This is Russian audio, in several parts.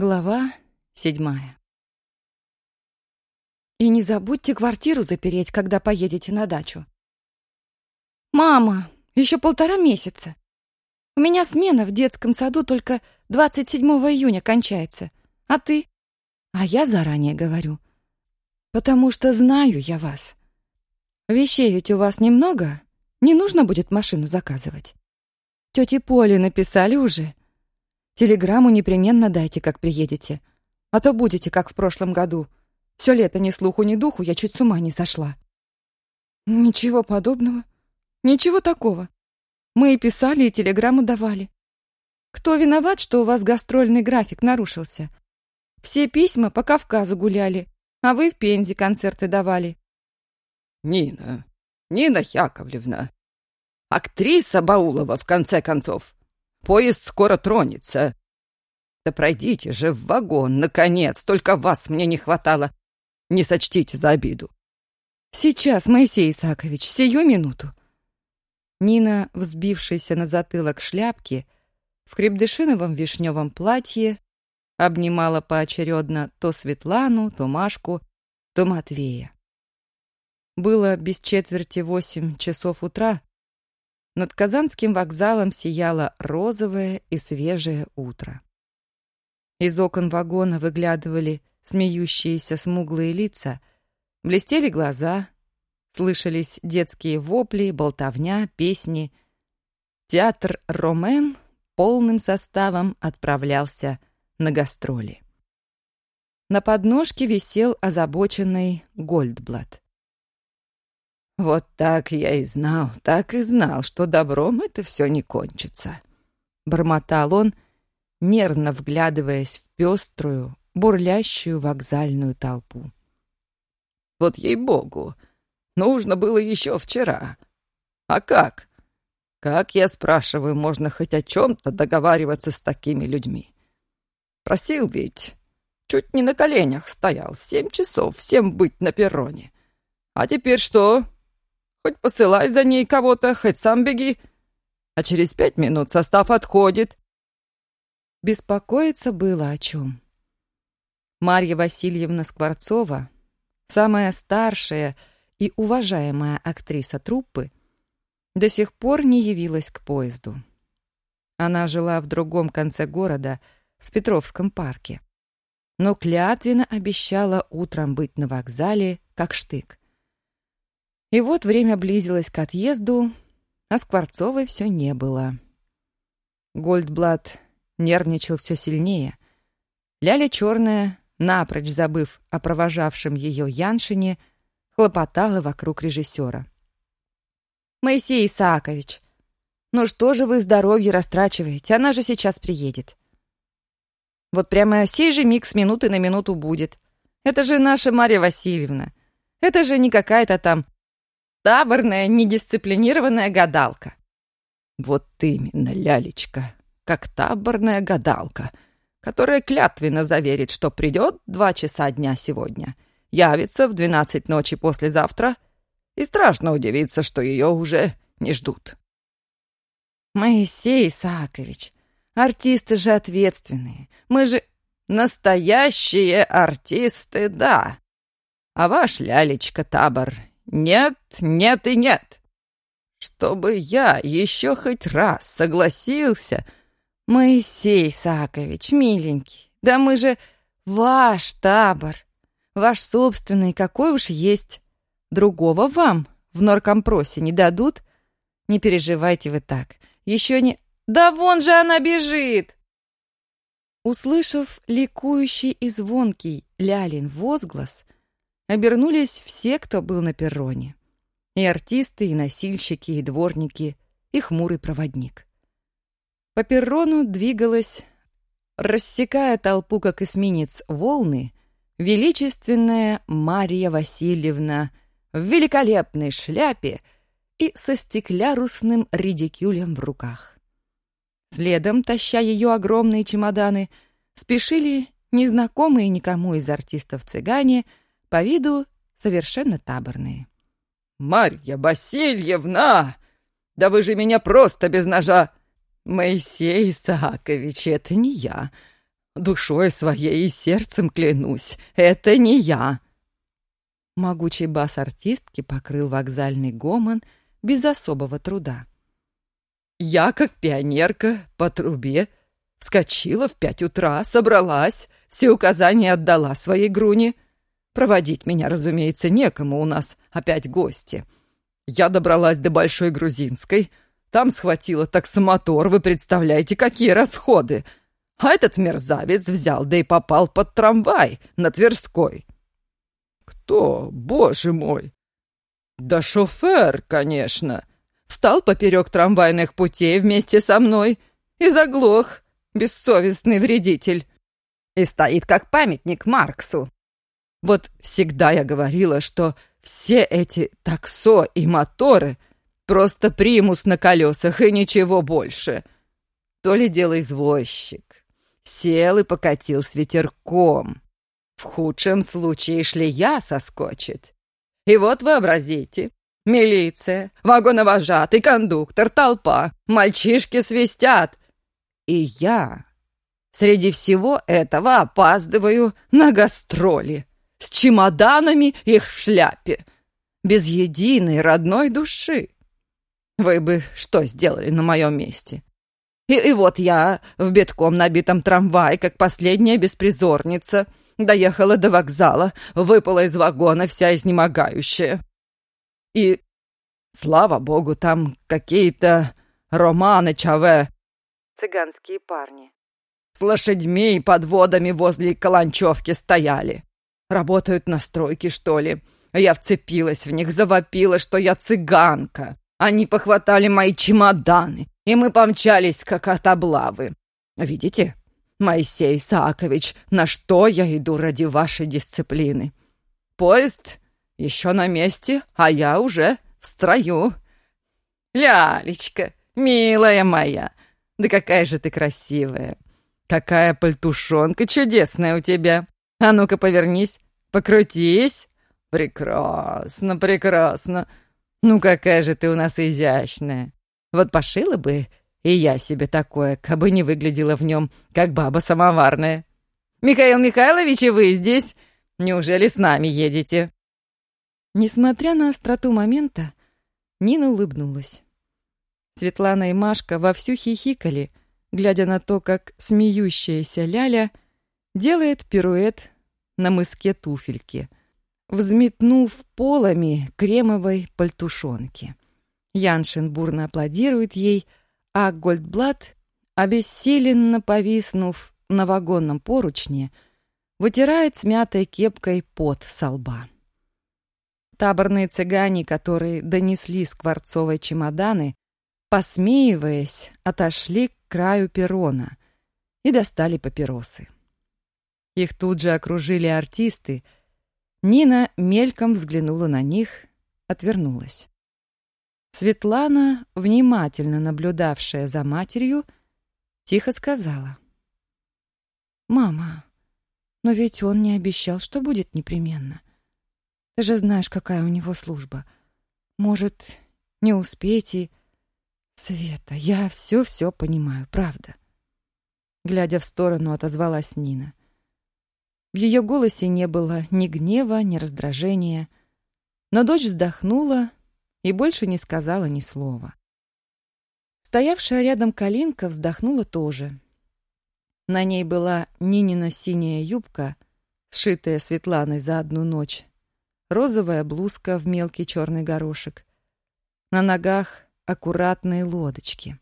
Глава седьмая. И не забудьте квартиру запереть, когда поедете на дачу. Мама, еще полтора месяца. У меня смена в детском саду только 27 июня кончается. А ты? А я заранее говорю. Потому что знаю я вас. Вещей ведь у вас немного, не нужно будет машину заказывать. Тете Поле написали уже, Телеграмму непременно дайте, как приедете. А то будете, как в прошлом году. Все лето ни слуху, ни духу, я чуть с ума не сошла. Ничего подобного. Ничего такого. Мы и писали, и телеграмму давали. Кто виноват, что у вас гастрольный график нарушился? Все письма по Кавказу гуляли, а вы в Пензе концерты давали. Нина, Нина Яковлевна, актриса Баулова, в конце концов. Поезд скоро тронется. Да пройдите же в вагон, наконец, только вас мне не хватало. Не сочтите за обиду. Сейчас, Моисей Исаакович, сию минуту. Нина, взбившаяся на затылок шляпки, в крепдышиновом вишневом платье, обнимала поочередно то Светлану, то Машку, то Матвея. Было без четверти восемь часов утра, над Казанским вокзалом сияло розовое и свежее утро. Из окон вагона выглядывали смеющиеся смуглые лица, блестели глаза, слышались детские вопли, болтовня, песни. Театр «Ромен» полным составом отправлялся на гастроли. На подножке висел озабоченный Гольдблат. Вот так я и знал, так и знал, что добром это все не кончится. Бормотал он, нервно вглядываясь в пеструю, бурлящую вокзальную толпу. Вот ей-богу, нужно было еще вчера. А как? Как, я спрашиваю, можно хоть о чем-то договариваться с такими людьми? Просил ведь, чуть не на коленях стоял, в семь часов всем быть на перроне. А теперь что? Хоть посылай за ней кого-то, хоть сам беги. А через пять минут состав отходит. Беспокоиться было о чем. Марья Васильевна Скворцова, самая старшая и уважаемая актриса труппы, до сих пор не явилась к поезду. Она жила в другом конце города, в Петровском парке, но клятвенно обещала утром быть на вокзале, как штык. И вот время близилось к отъезду, а Скворцовой все не было. Гольдблат нервничал все сильнее. Ляля Черная, напрочь забыв о провожавшем ее Яншине, хлопотала вокруг режиссера. «Моисей Исаакович, ну что же вы здоровье растрачиваете? Она же сейчас приедет». «Вот прямо сей же миг с минуты на минуту будет. Это же наша Марья Васильевна. Это же не какая-то там Таборная, недисциплинированная гадалка. Вот именно, лялечка, как таборная гадалка, которая клятвенно заверит, что придет два часа дня сегодня, явится в двенадцать ночи послезавтра, и страшно удивиться, что ее уже не ждут. Моисей Исаакович, артисты же ответственные. Мы же настоящие артисты, да. А ваш лялечка табор нет, нет и нет. Чтобы я еще хоть раз согласился... Моисей Сакович, миленький, да мы же ваш табор, ваш собственный, какой уж есть. Другого вам в норкомпросе не дадут? Не переживайте вы так. Еще не... Да вон же она бежит! Услышав ликующий и звонкий Лялин возглас, обернулись все, кто был на перроне. И артисты, и носильщики, и дворники, и хмурый проводник. По перрону двигалась, рассекая толпу, как эсминец, волны, величественная Мария Васильевна в великолепной шляпе и со стеклярусным редикюлем в руках. Следом, таща ее огромные чемоданы, спешили незнакомые никому из артистов цыгане — по виду совершенно таборные. «Марья Васильевна! Да вы же меня просто без ножа!» «Моисей Исаакович, это не я. душой своей и сердцем клянусь, это не я!» Могучий бас артистки покрыл вокзальный гомон без особого труда. «Я, как пионерка, по трубе, вскочила в пять утра, собралась, все указания отдала своей груне. Проводить меня, разумеется, некому, у нас опять гости. Я добралась до Большой Грузинской, там схватила таксомотор, вы представляете, какие расходы!» А этот мерзавец взял, да и попал под трамвай на Тверской. Кто, боже мой? Да шофер, конечно. Встал поперек трамвайных путей вместе со мной и заглох, бессовестный вредитель. И стоит как памятник Марксу. Вот всегда я говорила, что все эти таксо и моторы просто примус на колесах и ничего больше. То ли дело извозчик. Сел и покатил с ветерком. В худшем случае шлея соскочит. И вот вообразите, милиция, вагоновожатый, кондуктор, толпа, мальчишки свистят. И я среди всего этого опаздываю на гастроли с чемоданами их в шляпе, без единой родной души. Вы бы что сделали на моем месте? И, и вот я в битком набитом трамвае, как последняя беспризорница, доехала до вокзала, выпала из вагона вся изнемогающая. И, слава богу, там какие-то романы чаве. Цыганские парни. С лошадьми и подводами возле каланчевки стояли. Работают на стройке, что ли. Я вцепилась в них, завопила, что я цыганка. Они похватали мои чемоданы, и мы помчались, как от облавы. Видите, Моисей Исаакович, на что я иду ради вашей дисциплины? Поезд еще на месте, а я уже в строю. Лялечка, милая моя, да какая же ты красивая. Какая пальтушонка чудесная у тебя. А ну-ка повернись, покрутись. Прекрасно, прекрасно. Ну какая же ты у нас изящная. Вот пошила бы и я себе такое, кабы не выглядела в нем, как баба самоварная. «Михаил Михайлович, и вы здесь? Неужели с нами едете?» Несмотря на остроту момента, Нина улыбнулась. Светлана и Машка вовсю хихикали, глядя на то, как смеющаяся Ляля делает пируэт на мыске туфельки, взметнув полами кремовой пальтушонки. Яншин бурно аплодирует ей, а Гольдблат, обессиленно повиснув на вагонном поручне, вытирает смятой кепкой пот со лба. Таборные цыгане, которые донесли скворцовые чемоданы, посмеиваясь, отошли к краю перрона и достали папиросы. Их тут же окружили артисты. Нина мельком взглянула на них, отвернулась. Светлана, внимательно наблюдавшая за матерью, тихо сказала. «Мама, но ведь он не обещал, что будет непременно. Ты же знаешь, какая у него служба. Может, не успеть и...» «Света, я все-все понимаю, правда». Глядя в сторону, отозвалась Нина. В ее голосе не было ни гнева, ни раздражения, но дочь вздохнула и больше не сказала ни слова. Стоявшая рядом Калинка вздохнула тоже. На ней была Нинина синяя юбка, сшитая Светланой за одну ночь, розовая блузка в мелкий черный горошек. На ногах аккуратные лодочки.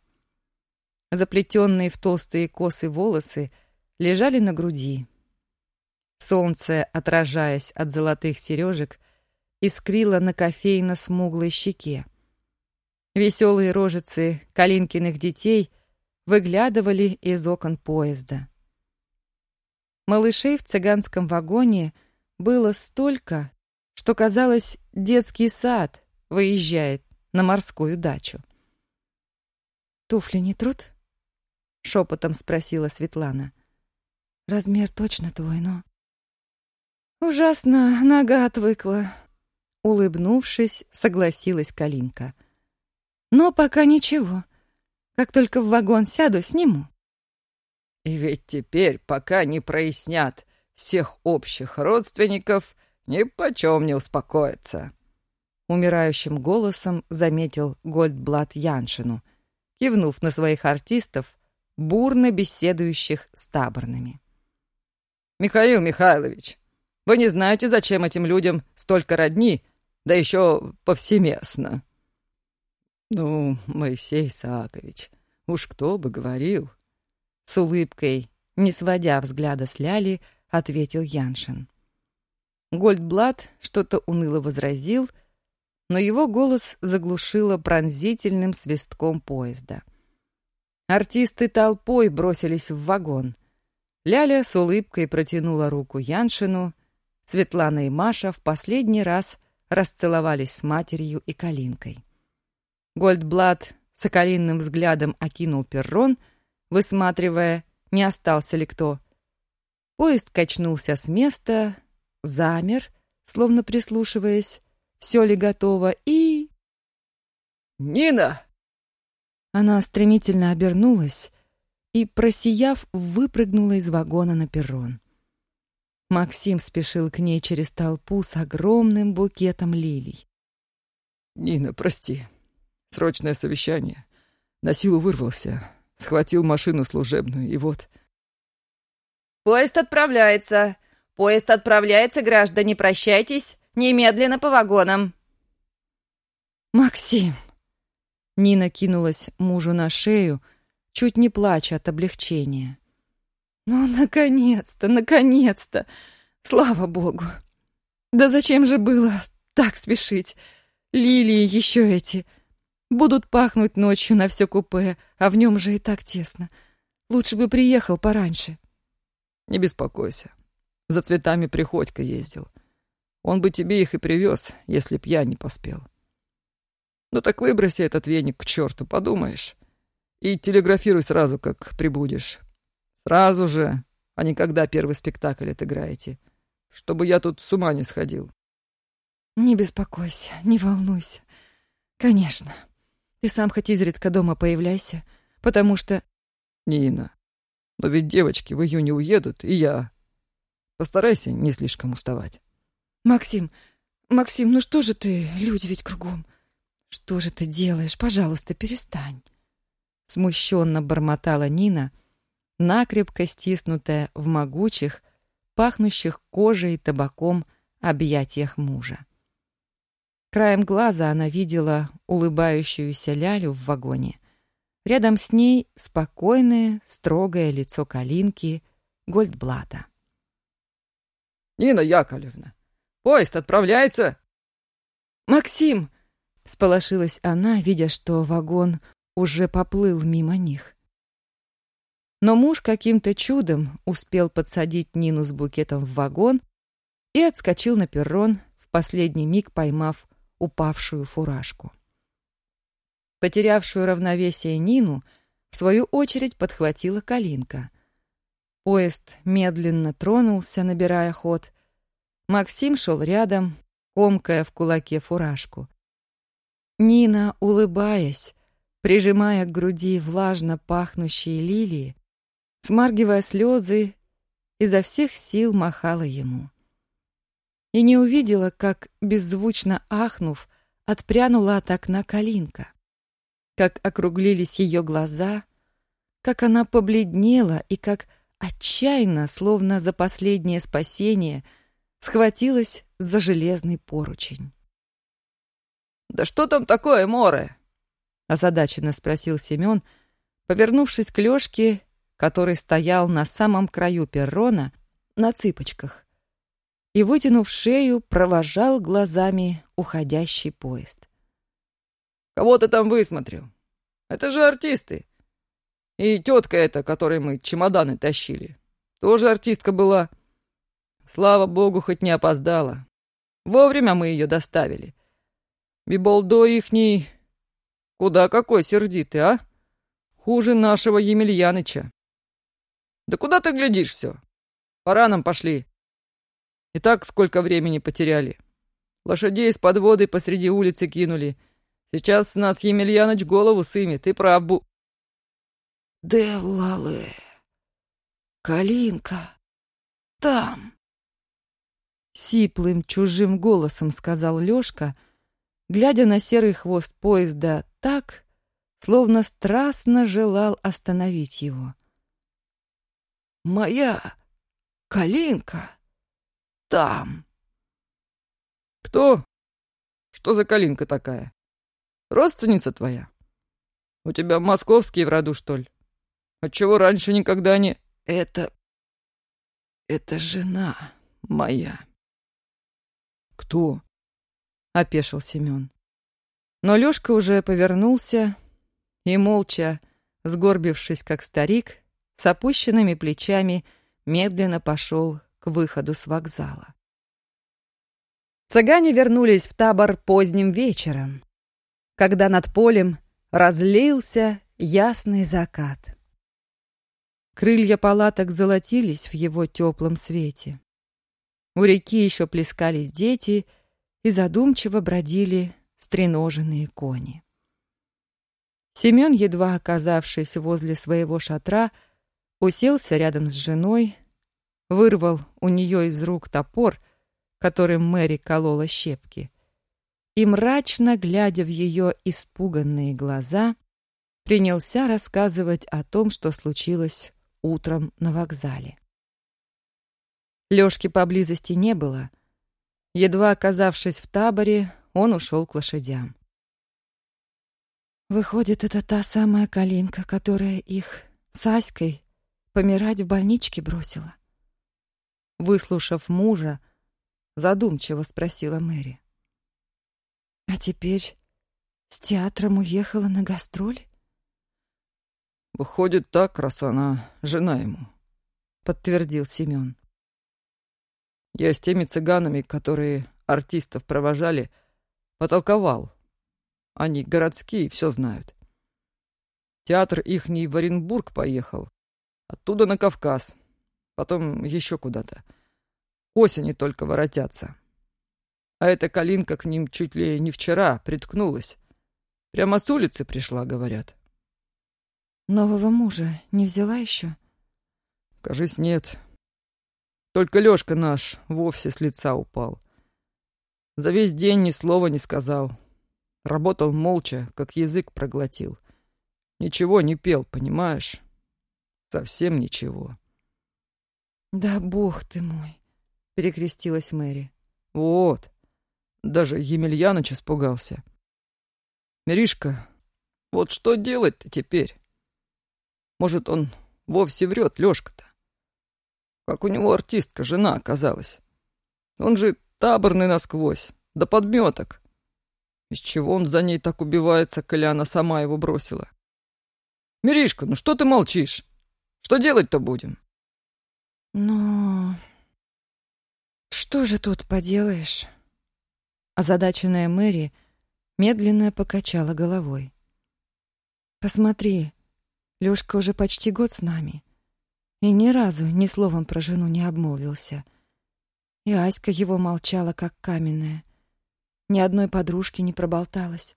Заплетенные в толстые косы волосы лежали на груди. Солнце, отражаясь от золотых сережек, искрила на кофейно-смуглой щеке. Веселые рожицы Калинкиных детей выглядывали из окон поезда. Малышей в цыганском вагоне было столько, что, казалось, детский сад выезжает на морскую дачу. «Туфли не труд?» — шепотом спросила Светлана. «Размер точно твой, но...» «Ужасно нога отвыкла», Улыбнувшись, согласилась Калинка. «Но пока ничего. Как только в вагон сяду, сниму». И ведь теперь, пока не прояснят всех общих родственников, ни почем не успокоятся. Умирающим голосом заметил Гольдблат Яншину, кивнув на своих артистов, бурно беседующих с таборными. «Михаил Михайлович, вы не знаете, зачем этим людям столько родни, да еще повсеместно?» «Ну, Моисей Саакович, уж кто бы говорил?» С улыбкой, не сводя взгляда с Ляли, ответил Яншин. Гольдблат что-то уныло возразил, но его голос заглушило пронзительным свистком поезда. Артисты толпой бросились в вагон. Ляля с улыбкой протянула руку Яншину, Светлана и Маша в последний раз расцеловались с матерью и Калинкой. Гольдблат соколинным взглядом окинул перрон, высматривая, не остался ли кто. Поезд качнулся с места, замер, словно прислушиваясь, все ли готово, и... «Нина!» Она стремительно обернулась и, просияв, выпрыгнула из вагона на перрон. Максим спешил к ней через толпу с огромным букетом лилий. «Нина, прости. Срочное совещание. На силу вырвался. Схватил машину служебную, и вот...» «Поезд отправляется. Поезд отправляется, граждане, прощайтесь. Немедленно по вагонам». «Максим!» Нина кинулась мужу на шею, чуть не плача от облегчения. Ну, наконец-то, наконец-то! Слава богу! Да зачем же было так спешить? Лилии еще эти. Будут пахнуть ночью на все купе, а в нем же и так тесно. Лучше бы приехал пораньше. Не беспокойся. За цветами Приходько ездил. Он бы тебе их и привез, если б я не поспел. Ну так выброси этот веник к черту, подумаешь. И телеграфируй сразу, как прибудешь. Сразу же, а не когда первый спектакль отыграете. Чтобы я тут с ума не сходил. Не беспокойся, не волнуйся. Конечно. Ты сам хоть изредка дома появляйся, потому что... Нина, но ведь девочки в июне уедут, и я. Постарайся не слишком уставать. Максим, Максим, ну что же ты, люди ведь кругом. Что же ты делаешь? Пожалуйста, перестань. Смущенно бормотала Нина, — накрепко стиснутая в могучих, пахнущих кожей и табаком объятиях мужа. Краем глаза она видела улыбающуюся Лялю в вагоне. Рядом с ней спокойное, строгое лицо Калинки Гольдблата. «Нина Яковлевна, поезд отправляется!» «Максим!» — сполошилась она, видя, что вагон уже поплыл мимо них. Но муж каким-то чудом успел подсадить Нину с букетом в вагон и отскочил на перрон, в последний миг поймав упавшую фуражку. Потерявшую равновесие Нину, в свою очередь, подхватила Калинка. Поезд медленно тронулся, набирая ход. Максим шел рядом, комкая в кулаке фуражку. Нина, улыбаясь, прижимая к груди влажно пахнущие лилии, смаргивая слезы, изо всех сил махала ему. И не увидела, как, беззвучно ахнув, отпрянула от окна Калинка, как округлились ее глаза, как она побледнела и как отчаянно, словно за последнее спасение, схватилась за железный поручень. «Да что там такое, море?» — озадаченно спросил Семен, повернувшись к Лёшке который стоял на самом краю перрона на цыпочках и, вытянув шею, провожал глазами уходящий поезд. «Кого ты там высмотрел? Это же артисты. И тетка эта, которой мы чемоданы тащили, тоже артистка была. Слава богу, хоть не опоздала. Вовремя мы ее доставили. Биболдо ихний... Куда какой сердитый, а? Хуже нашего Емельяныча. Да куда ты глядишь все? Пора нам пошли. И так сколько времени потеряли. Лошадей с подводой посреди улицы кинули. Сейчас нас Емельяныч голову сымет, и прав бу... Девлале, калинка там!» Сиплым чужим голосом сказал Лёшка, глядя на серый хвост поезда так, словно страстно желал остановить его. «Моя калинка там!» «Кто? Что за калинка такая? Родственница твоя? У тебя московские в роду, что ли? Отчего раньше никогда не...» «Это... это жена моя». «Кто?» — опешил Семен. Но Лёшка уже повернулся и, молча, сгорбившись как старик, с опущенными плечами, медленно пошел к выходу с вокзала. Цыгане вернулись в табор поздним вечером, когда над полем разлился ясный закат. Крылья палаток золотились в его теплом свете. У реки еще плескались дети и задумчиво бродили стреноженные кони. Семен, едва оказавшись возле своего шатра, уселся рядом с женой, вырвал у нее из рук топор, которым Мэри колола щепки, и, мрачно глядя в ее испуганные глаза, принялся рассказывать о том, что случилось утром на вокзале. Лёшки поблизости не было. Едва оказавшись в таборе, он ушел к лошадям. Выходит, это та самая Калинка, которая их с Аськой помирать в больничке бросила. Выслушав мужа, задумчиво спросила Мэри. А теперь с театром уехала на гастроли? Выходит так, раз она жена ему, подтвердил Семен. Я с теми цыганами, которые артистов провожали, потолковал. Они городские, все знают. Театр ихний в Оренбург поехал. Оттуда на Кавказ. Потом еще куда-то. Осени только воротятся. А эта Калинка к ним чуть ли не вчера приткнулась. Прямо с улицы пришла, говорят. Нового мужа не взяла еще? Кажись, нет. Только Лёшка наш вовсе с лица упал. За весь день ни слова не сказал. Работал молча, как язык проглотил. Ничего не пел, понимаешь? Совсем ничего. «Да бог ты мой!» — перекрестилась Мэри. «Вот. Даже Емельяныч испугался. Миришка, вот что делать-то теперь? Может, он вовсе врет, Лёшка-то? Как у него артистка, жена оказалась. Он же таборный насквозь, да подметок. Из чего он за ней так убивается, коли она сама его бросила? Миришка, ну что ты молчишь? Что делать-то будем? Ну, что же тут поделаешь? Озадаченная Мэри медленно покачала головой. Посмотри, Лёшка уже почти год с нами. И ни разу ни словом про жену не обмолвился. И Аська его молчала, как каменная. Ни одной подружки не проболталась.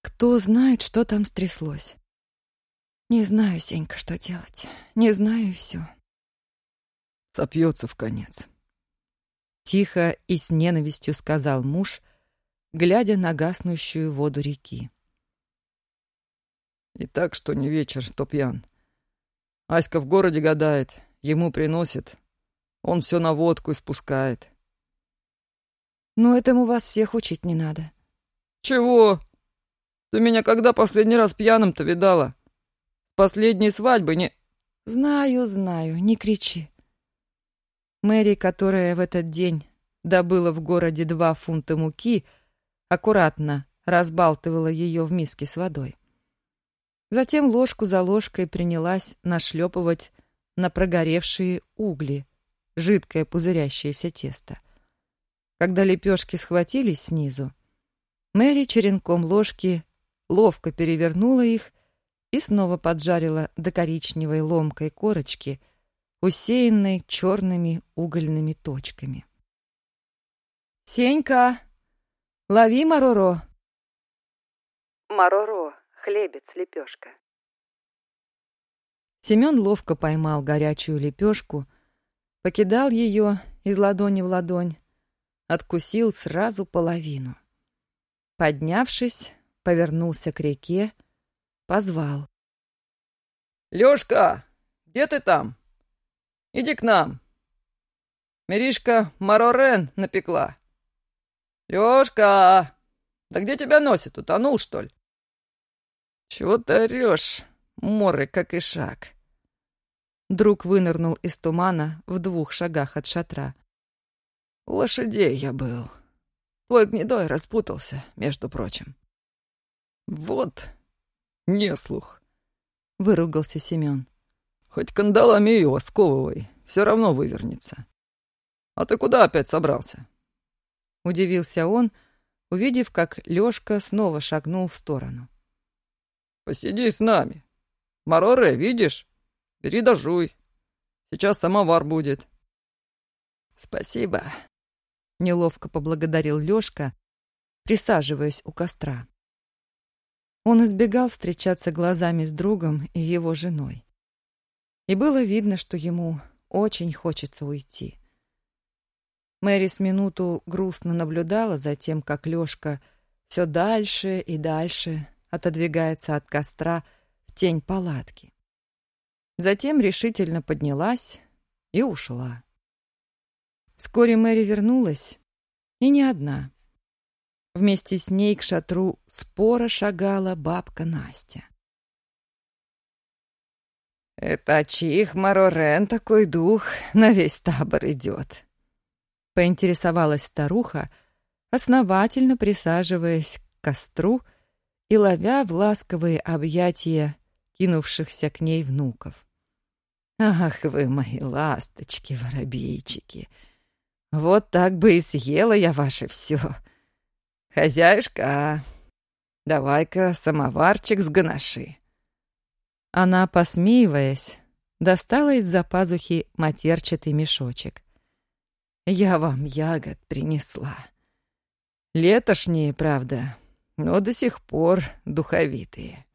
Кто знает, что там стряслось. Не знаю, Сенька, что делать. Не знаю и все. Сопьется в конец. Тихо и с ненавистью сказал муж, глядя на гаснущую воду реки. И так, что не вечер, то пьян. Аська в городе гадает, ему приносит. Он все на водку испускает. Но этому вас всех учить не надо. Чего? Ты меня когда последний раз пьяным-то видала? Последней свадьбы не... Знаю, знаю, не кричи. Мэри, которая в этот день добыла в городе два фунта муки, аккуратно разбалтывала ее в миске с водой. Затем ложку за ложкой принялась нашлепывать на прогоревшие угли жидкое пузырящееся тесто. Когда лепешки схватились снизу, Мэри черенком ложки ловко перевернула их и снова поджарила до коричневой ломкой корочки, усеянной черными угольными точками. «Сенька, лови Мароро!» Мароро хлебец, лепешка. Семен ловко поймал горячую лепешку, покидал ее из ладони в ладонь, откусил сразу половину. Поднявшись, повернулся к реке, позвал. «Лёшка, где ты там? Иди к нам. Миришка Марорен напекла. Лёшка, да где тебя носит? Утонул, что ли?» «Чего ты орёшь, моры, как и шаг?» Друг вынырнул из тумана в двух шагах от шатра. «У лошадей я был. Твой гнедой распутался, между прочим». «Вот неслух», — выругался Семен. «Хоть кандалами его сковывай, все равно вывернется. А ты куда опять собрался?» Удивился он, увидев, как Лёшка снова шагнул в сторону. «Посиди с нами. Мароре, видишь? Бери да жуй. Сейчас самовар будет». «Спасибо», — неловко поблагодарил Лёшка, присаживаясь у костра. Он избегал встречаться глазами с другом и его женой. И было видно, что ему очень хочется уйти. Мэри с минуту грустно наблюдала за тем, как Лёшка все дальше и дальше отодвигается от костра в тень палатки. Затем решительно поднялась и ушла. Вскоре Мэри вернулась, и не одна. Вместе с ней к шатру спора шагала бабка Настя. «Это чих Марорен такой дух на весь табор идет?» Поинтересовалась старуха, основательно присаживаясь к костру и ловя в ласковые объятия кинувшихся к ней внуков. «Ах вы мои ласточки, воробейчики! Вот так бы и съела я ваше все. Хозяюшка, давай-ка самоварчик с ганаши». Она, посмеиваясь, достала из-за пазухи матерчатый мешочек. «Я вам ягод принесла. Летошние, правда, но до сих пор духовитые».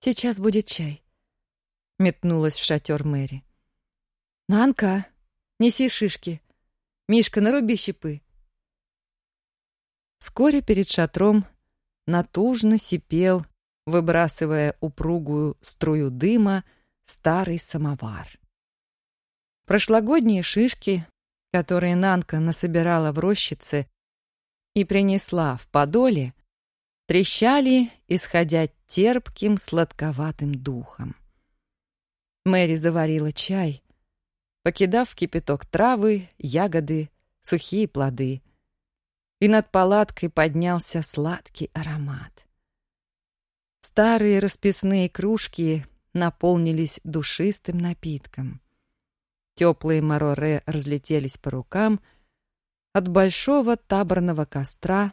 «Сейчас будет чай», — метнулась в шатер Мэри. «Нанка, неси шишки. Мишка, наруби щепы». Вскоре перед шатром натужно сипел, выбрасывая упругую струю дыма, старый самовар. Прошлогодние шишки, которые Нанка насобирала в рощице и принесла в подоле, трещали, исходя терпким сладковатым духом. Мэри заварила чай, покидав в кипяток травы, ягоды, сухие плоды. И над палаткой поднялся сладкий аромат. Старые расписные кружки наполнились душистым напитком. Теплые мороре разлетелись по рукам. От большого таборного костра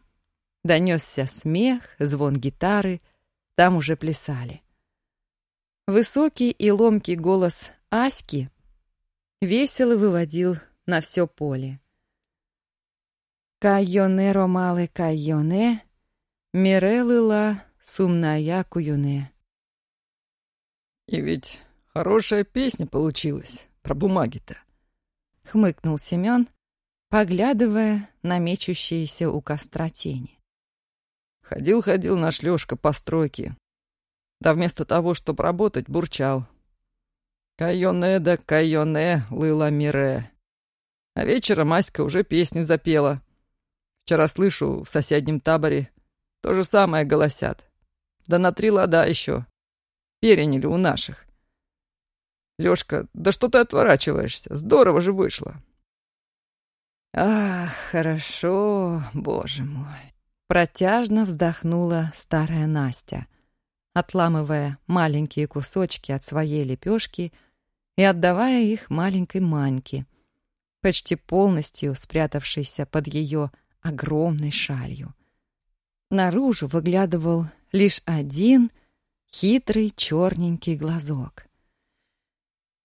донесся смех, звон гитары. Там уже плясали. Высокий и ломкий голос Аськи весело выводил на все поле. «Кайоне ромалы кайоне, мирелыла сумная куюне». «И ведь хорошая песня получилась про бумаги-то», — хмыкнул Семен, поглядывая на мечущиеся у костра тени. Ходил-ходил наш Лёшка по стройке, да вместо того, чтобы работать, бурчал. «Кайоне да кайоне, лыла мире». А вечером Аська уже песню запела. Вчера слышу в соседнем таборе то же самое голосят. Да на три лада еще. Переняли у наших. Лёшка, да что ты отворачиваешься? Здорово же вышло. Ах, хорошо, боже мой. Протяжно вздохнула старая Настя, отламывая маленькие кусочки от своей лепешки и отдавая их маленькой Маньке, почти полностью спрятавшейся под ее огромной шалью. Наружу выглядывал лишь один хитрый черненький глазок.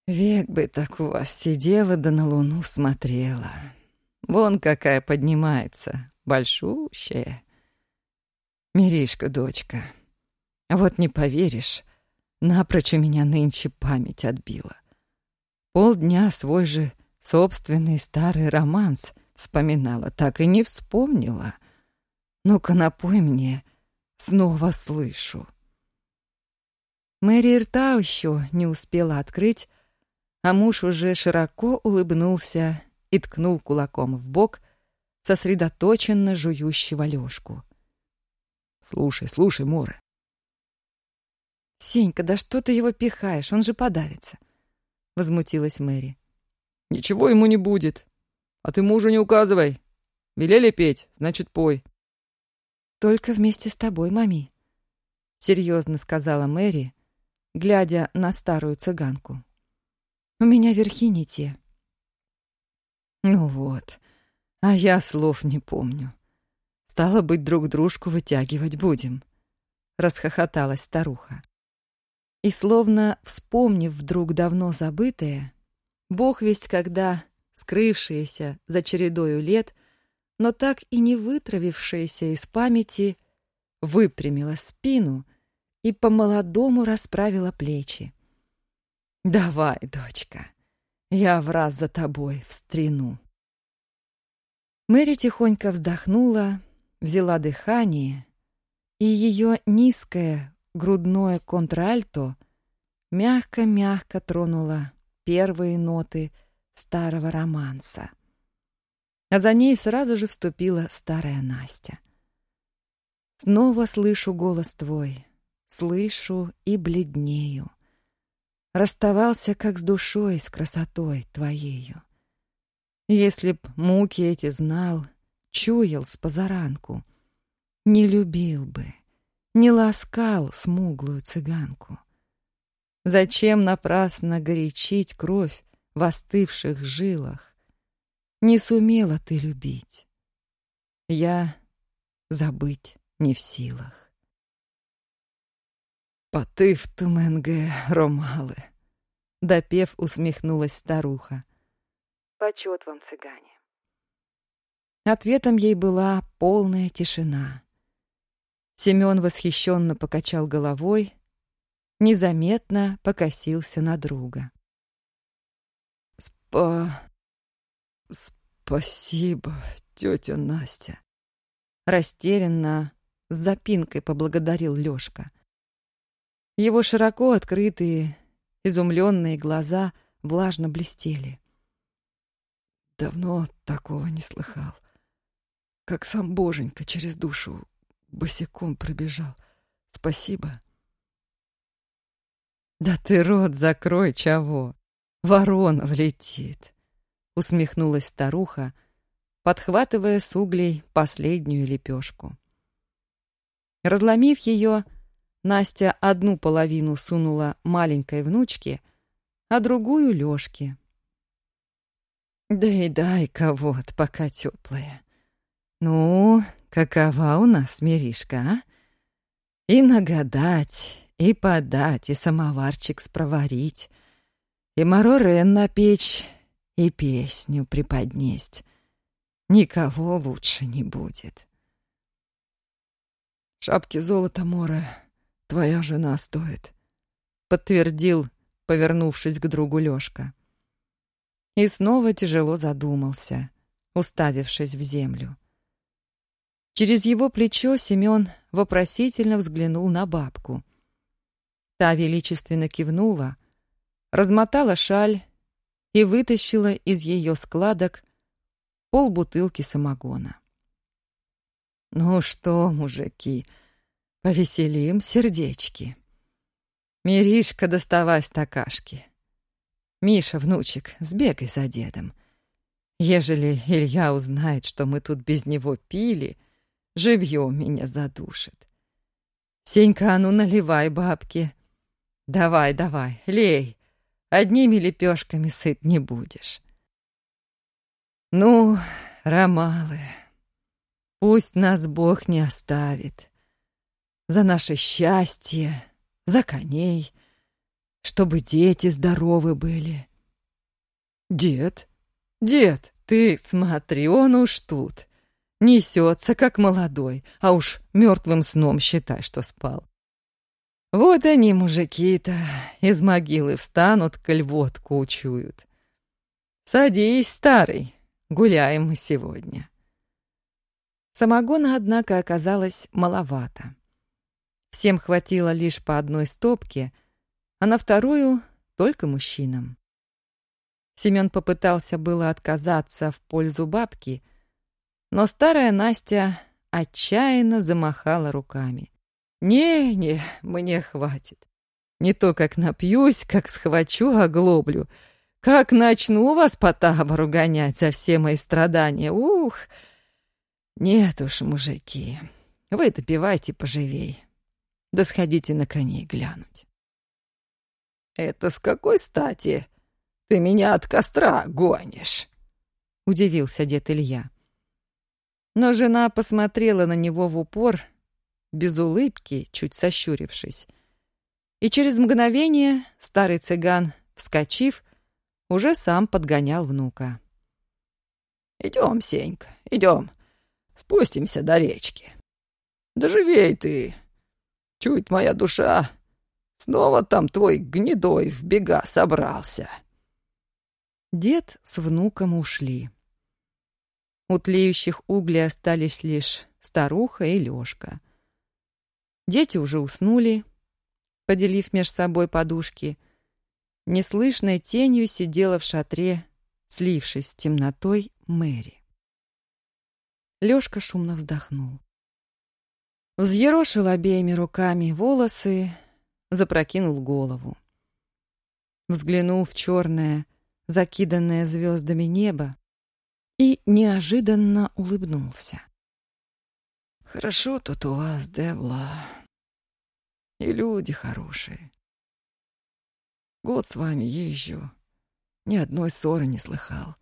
«Век бы так у вас сидела да на луну смотрела. Вон какая поднимается, большущая. Миришка, дочка, вот не поверишь, напрочь у меня нынче память отбила. Полдня свой же собственный старый романс вспоминала, так и не вспомнила. Ну-ка напой мне, снова слышу. Мэри рта еще не успела открыть, а муж уже широко улыбнулся и ткнул кулаком в бок сосредоточенно жующего Лёшку. «Слушай, слушай, Море». «Сенька, да что ты его пихаешь? Он же подавится!» — возмутилась Мэри. «Ничего ему не будет. А ты мужу не указывай. Велели петь, значит, пой». «Только вместе с тобой, мами», — серьезно сказала Мэри, глядя на старую цыганку. «У меня верхи не те». «Ну вот, а я слов не помню. Стало быть, друг дружку вытягивать будем», — расхохоталась старуха. И словно вспомнив вдруг давно забытое, бог весть когда скрывшееся за чередою лет, но так и не вытравившееся из памяти, выпрямила спину и по-молодому расправила плечи. «Давай, дочка, я в раз за тобой встряну». Мэри тихонько вздохнула, взяла дыхание, и ее низкое грудное контральто мягко-мягко тронуло первые ноты старого романса. А за ней сразу же вступила старая Настя. Снова слышу голос твой, слышу и бледнею. Расставался, как с душой, с красотой твоею. Если б муки эти знал, чуял с позаранку, не любил бы, не ласкал смуглую цыганку. Зачем напрасно горячить кровь в остывших жилах? Не сумела ты любить. Я забыть не в силах. «Потыв туменге ромалы», — допев, усмехнулась старуха. Почет вам, цыгане. Ответом ей была полная тишина. Семен восхищенно покачал головой, незаметно покосился на друга. «Спа... спасибо, тетя Настя!» Растерянно, с запинкой поблагодарил Лёшка. Его широко открытые, изумленные глаза влажно блестели. Давно такого не слыхал. Как сам Боженька через душу босиком пробежал. Спасибо. Да ты рот закрой, чего? Ворона влетит. Усмехнулась старуха, подхватывая с углей последнюю лепешку. Разломив ее, Настя одну половину сунула маленькой внучке, а другую — Лёшке. Да и дай-ка вот, пока теплая. Ну, какова у нас миришка, а? И нагадать, и подать, и самоварчик спроварить, и марорен напечь, и песню преподнесть. Никого лучше не будет. «Шапки золота, Море, твоя жена стоит», — подтвердил, повернувшись к другу Лёшка и снова тяжело задумался, уставившись в землю. Через его плечо Семен вопросительно взглянул на бабку. Та величественно кивнула, размотала шаль и вытащила из ее складок полбутылки самогона. «Ну что, мужики, повеселим сердечки. Миришка, доставай стакашки. Миша, внучек, сбегай за дедом. Ежели Илья узнает, что мы тут без него пили, живьем меня задушит. Сенька, а ну наливай бабки. Давай, давай, лей. Одними лепешками сыт не будешь. Ну, ромалы, пусть нас Бог не оставит. За наше счастье, за коней, чтобы дети здоровы были. Дед, дед, ты смотри, он уж тут. Несется, как молодой, а уж мертвым сном считай, что спал. Вот они, мужики-то, из могилы встанут, коль водку учуют. Садись, старый, гуляем мы сегодня. Самогона, однако, оказалось маловато. Всем хватило лишь по одной стопке, а на вторую — только мужчинам. Семен попытался было отказаться в пользу бабки, но старая Настя отчаянно замахала руками. «Не-не, мне хватит. Не то как напьюсь, как схвачу оглоблю, как начну вас по табору гонять за все мои страдания. Ух! Нет уж, мужики, вы допивайте поживей. Да сходите на коней глянуть». «Это с какой стати ты меня от костра гонишь?» — удивился дед Илья. Но жена посмотрела на него в упор — без улыбки, чуть сощурившись. И через мгновение старый цыган, вскочив, уже сам подгонял внука. «Идем, Сенька, идем. Спустимся до речки. Доживей ты. Чует моя душа. Снова там твой гнедой в бега собрался». Дед с внуком ушли. У тлеющих углей остались лишь старуха и Лёшка. Дети уже уснули, поделив меж собой подушки. Неслышной тенью сидела в шатре, слившись с темнотой, Мэри. Лёшка шумно вздохнул. Взъерошил обеими руками волосы, запрокинул голову. Взглянул в черное, закиданное звездами небо и неожиданно улыбнулся. «Хорошо тут у вас, Девла. И люди хорошие. Год с вами езжу, ни одной ссоры не слыхал.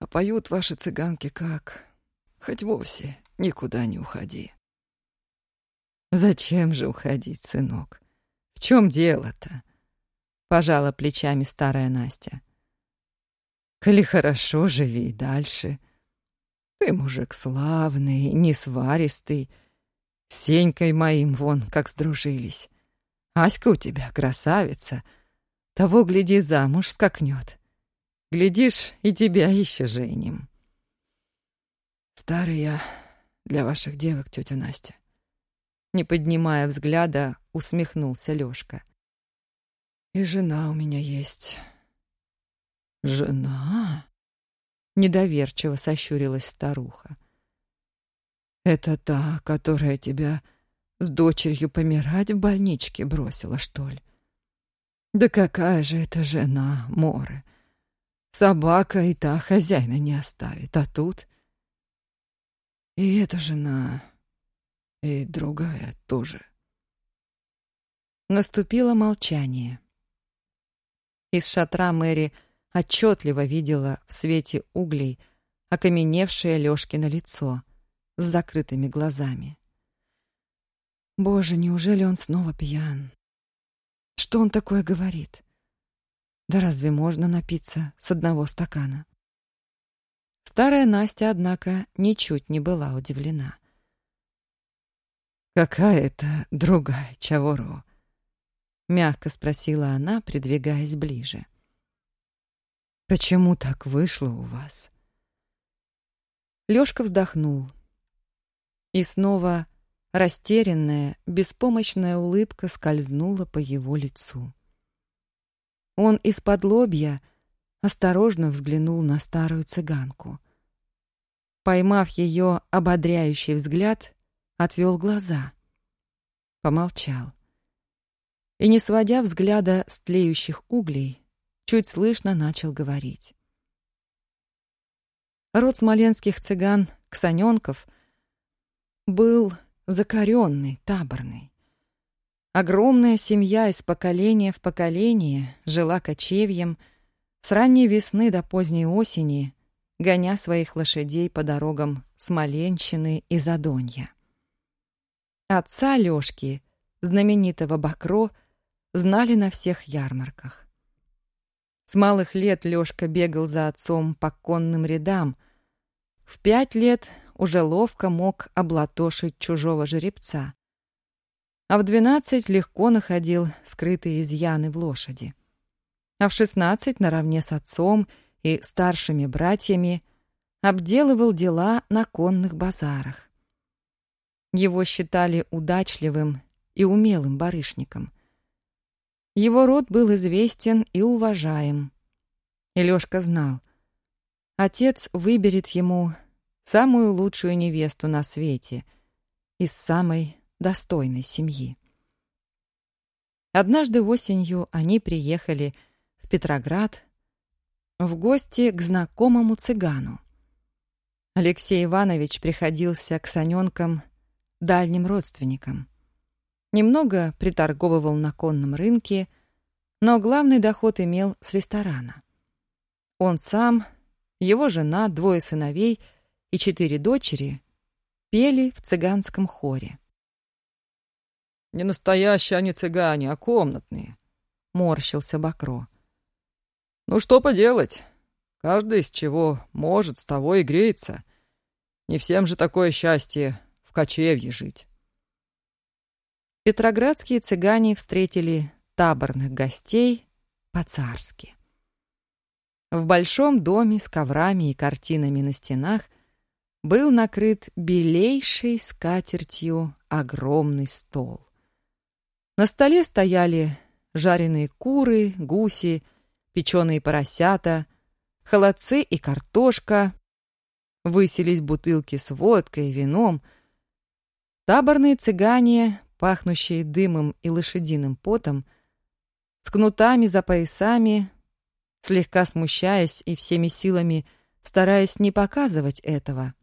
А поют ваши цыганки как, хоть вовсе никуда не уходи. Зачем же уходить, сынок? В чем дело-то? Пожала плечами старая Настя. Коли хорошо, живи дальше. Ты мужик славный, несваристый, с Сенькой моим вон как сдружились. Аська у тебя красавица. Того, гляди, замуж скакнет. Глядишь, и тебя еще женим. Старый я для ваших девок, тетя Настя. Не поднимая взгляда, усмехнулся Лёшка. И жена у меня есть. Жена? Недоверчиво сощурилась старуха. Это та, которая тебя с дочерью помирать в больничке бросила, что ли? Да какая же это жена, Море? Собака и та хозяина не оставит, а тут... И эта жена, и другая тоже. Наступило молчание. Из шатра Мэри отчетливо видела в свете углей окаменевшее Лёшкино лицо — с закрытыми глазами. Боже, неужели он снова пьян? Что он такое говорит? Да разве можно напиться с одного стакана? Старая Настя, однако, ничуть не была удивлена. «Какая это другая Чаворо?» — мягко спросила она, придвигаясь ближе. «Почему так вышло у вас?» Лёшка вздохнул. И снова растерянная, беспомощная улыбка скользнула по его лицу. Он из-под лобья осторожно взглянул на старую цыганку. Поймав ее ободряющий взгляд, отвел глаза. Помолчал. И, не сводя взгляда с тлеющих углей, чуть слышно начал говорить. Род смоленских цыган, ксаненков, был закоренный, таборный. Огромная семья из поколения в поколение жила кочевьем с ранней весны до поздней осени, гоня своих лошадей по дорогам Смоленщины и Задонья. Отца Лёшки, знаменитого Бакро, знали на всех ярмарках. С малых лет Лёшка бегал за отцом по конным рядам. В пять лет уже ловко мог облатошить чужого жеребца. а в двенадцать легко находил скрытые изъяны в лошади. А в шестнадцать наравне с отцом и старшими братьями обделывал дела на конных базарах. Его считали удачливым и умелым барышником. Его род был известен и уважаем. И Лёшка знал, отец выберет ему самую лучшую невесту на свете из самой достойной семьи. Однажды осенью они приехали в Петроград в гости к знакомому цыгану. Алексей Иванович приходился к Саненкам дальним родственникам. Немного приторговывал на конном рынке, но главный доход имел с ресторана. Он сам, его жена, двое сыновей и четыре дочери пели в цыганском хоре. «Не настоящие они цыгане, а комнатные», — морщился Бакро. «Ну что поделать? Каждый из чего может, с того и греется. Не всем же такое счастье в кочевье жить». Петроградские цыгане встретили таборных гостей по-царски. В большом доме с коврами и картинами на стенах был накрыт белейшей скатертью огромный стол. На столе стояли жареные куры, гуси, печеные поросята, холодцы и картошка, выселись бутылки с водкой и вином. Таборные цыгане пахнущие дымом и лошадиным потом, с кнутами за поясами, слегка смущаясь и всеми силами стараясь не показывать этого,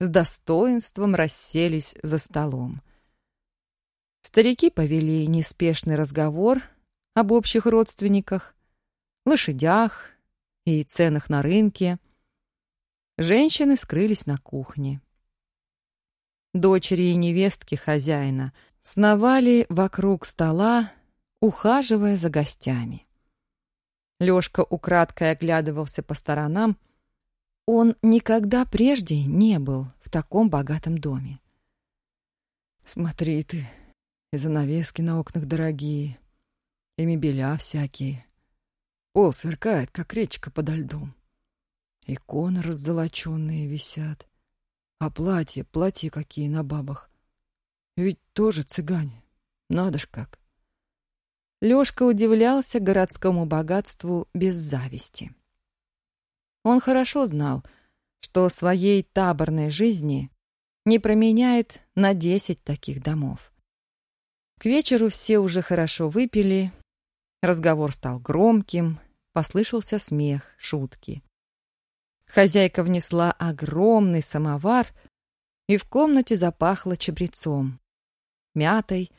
с достоинством расселись за столом. Старики повели неспешный разговор об общих родственниках, лошадях и ценах на рынке. Женщины скрылись на кухне. Дочери и невестки хозяина сновали вокруг стола, ухаживая за гостями. Лёшка украдкой оглядывался по сторонам. Он никогда прежде не был в таком богатом доме. «Смотри ты, и занавески на окнах дорогие, и мебеля всякие. Пол сверкает, как речка подо льдом. Иконы раззолоченные висят, а платья, платья какие на бабах. Ведь тоже цыгане. Надо ж как. Лёшка удивлялся городскому богатству без зависти. Он хорошо знал, что своей таборной жизни не променяет на десять таких домов. К вечеру все уже хорошо выпили, разговор стал громким, послышался смех, шутки. Хозяйка внесла огромный самовар, и в комнате запахло чабрецом мятой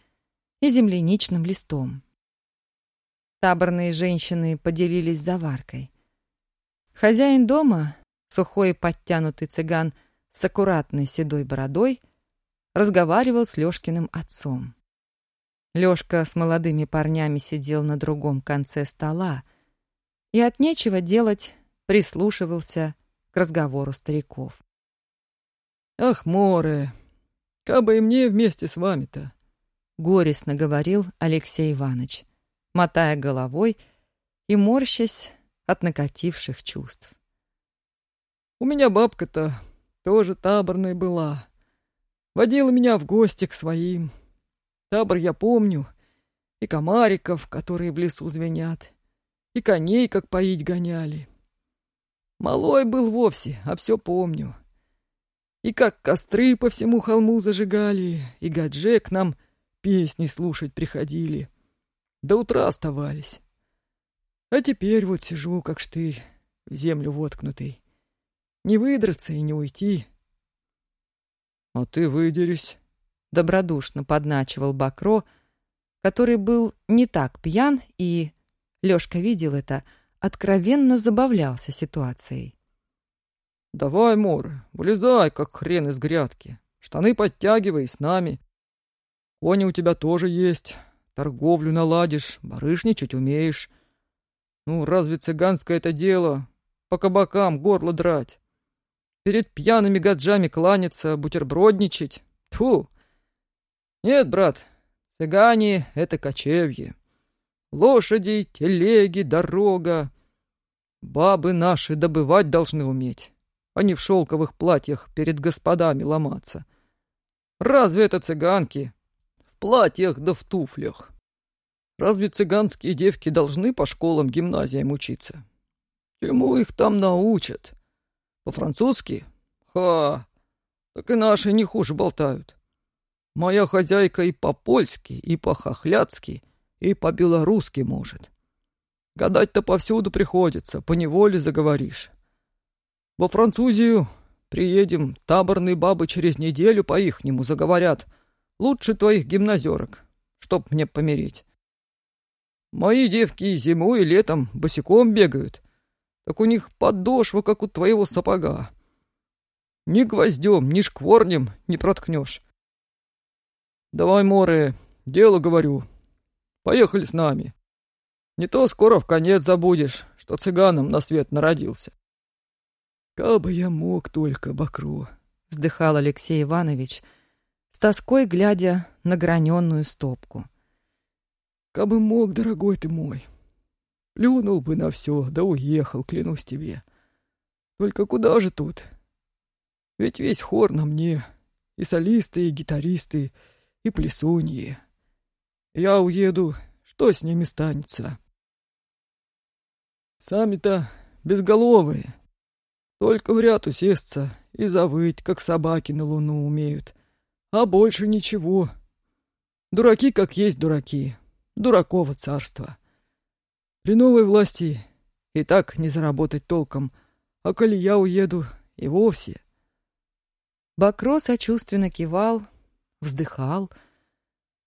и земляничным листом. Таборные женщины поделились заваркой. Хозяин дома, сухой и подтянутый цыган с аккуратной седой бородой, разговаривал с Лёшкиным отцом. Лёшка с молодыми парнями сидел на другом конце стола и от нечего делать прислушивался к разговору стариков. «Ах, море, Кабы и мне вместе с вами-то. Горестно говорил Алексей Иванович, мотая головой и морщась от накативших чувств. У меня бабка-то тоже таборная была. Водила меня в гости к своим. Табор я помню. И комариков, которые в лесу звенят. И коней, как поить гоняли. Малой был вовсе, а все помню. И как костры по всему холму зажигали, и гадже к нам песни слушать приходили. До утра оставались. А теперь вот сижу, как штырь, в землю воткнутый. Не выдраться и не уйти. — А ты выдерись, — добродушно подначивал Бакро, который был не так пьян и, Лёшка видел это, откровенно забавлялся ситуацией. «Давай, Мор, вылезай, как хрен из грядки. Штаны подтягивай с нами. Кони у тебя тоже есть. Торговлю наладишь, барышничать умеешь. Ну, разве цыганское это дело? По кабакам горло драть. Перед пьяными гаджами кланяться, бутербродничать. Тьфу! Нет, брат, Цыгане — это кочевье. Лошади, телеги, дорога. Бабы наши добывать должны уметь, а не в шелковых платьях перед господами ломаться. Разве это цыганки? В платьях да в туфлях. Разве цыганские девки должны по школам, гимназиям учиться? Чему их там научат? По-французски? Ха! Так и наши не хуже болтают. Моя хозяйка и по-польски, и по-хохляцки, и по-белорусски может. Гадать-то повсюду приходится, по неволе заговоришь. Во Французию приедем, таборные бабы через неделю по-ихнему заговорят. Лучше твоих гимназерок, чтоб мне помереть. Мои девки зимой, и летом босиком бегают. Так у них подошва, как у твоего сапога. Ни гвоздем, ни шкворнем не проткнешь. Давай, Море, дело говорю. Поехали с нами. Не то скоро в конец забудешь, что цыганом на свет народился. Кабы я мог только, Бакро, вздыхал Алексей Иванович, с тоской глядя на граненую стопку. Кабы мог, дорогой ты мой. Плюнул бы на все, да уехал, клянусь тебе. Только куда же тут? Ведь весь хор на мне, и солисты, и гитаристы, и плесуньи. Я уеду, что с ними станется? Сами-то безголовые. Только в ряд усесться и завыть, как собаки на луну умеют. А больше ничего. Дураки как есть дураки дураково царство. При новой власти и так не заработать толком, а коли я уеду и вовсе. Бакро сочувственно кивал, вздыхал,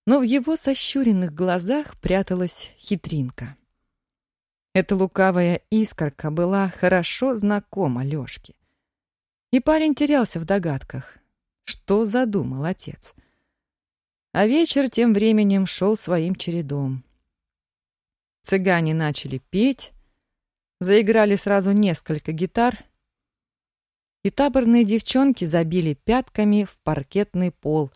но в его сощуренных глазах пряталась хитринка. Эта лукавая искорка была хорошо знакома Лёшке. И парень терялся в догадках, что задумал отец — а вечер тем временем шел своим чередом. Цыгане начали петь, заиграли сразу несколько гитар, и таборные девчонки забили пятками в паркетный пол,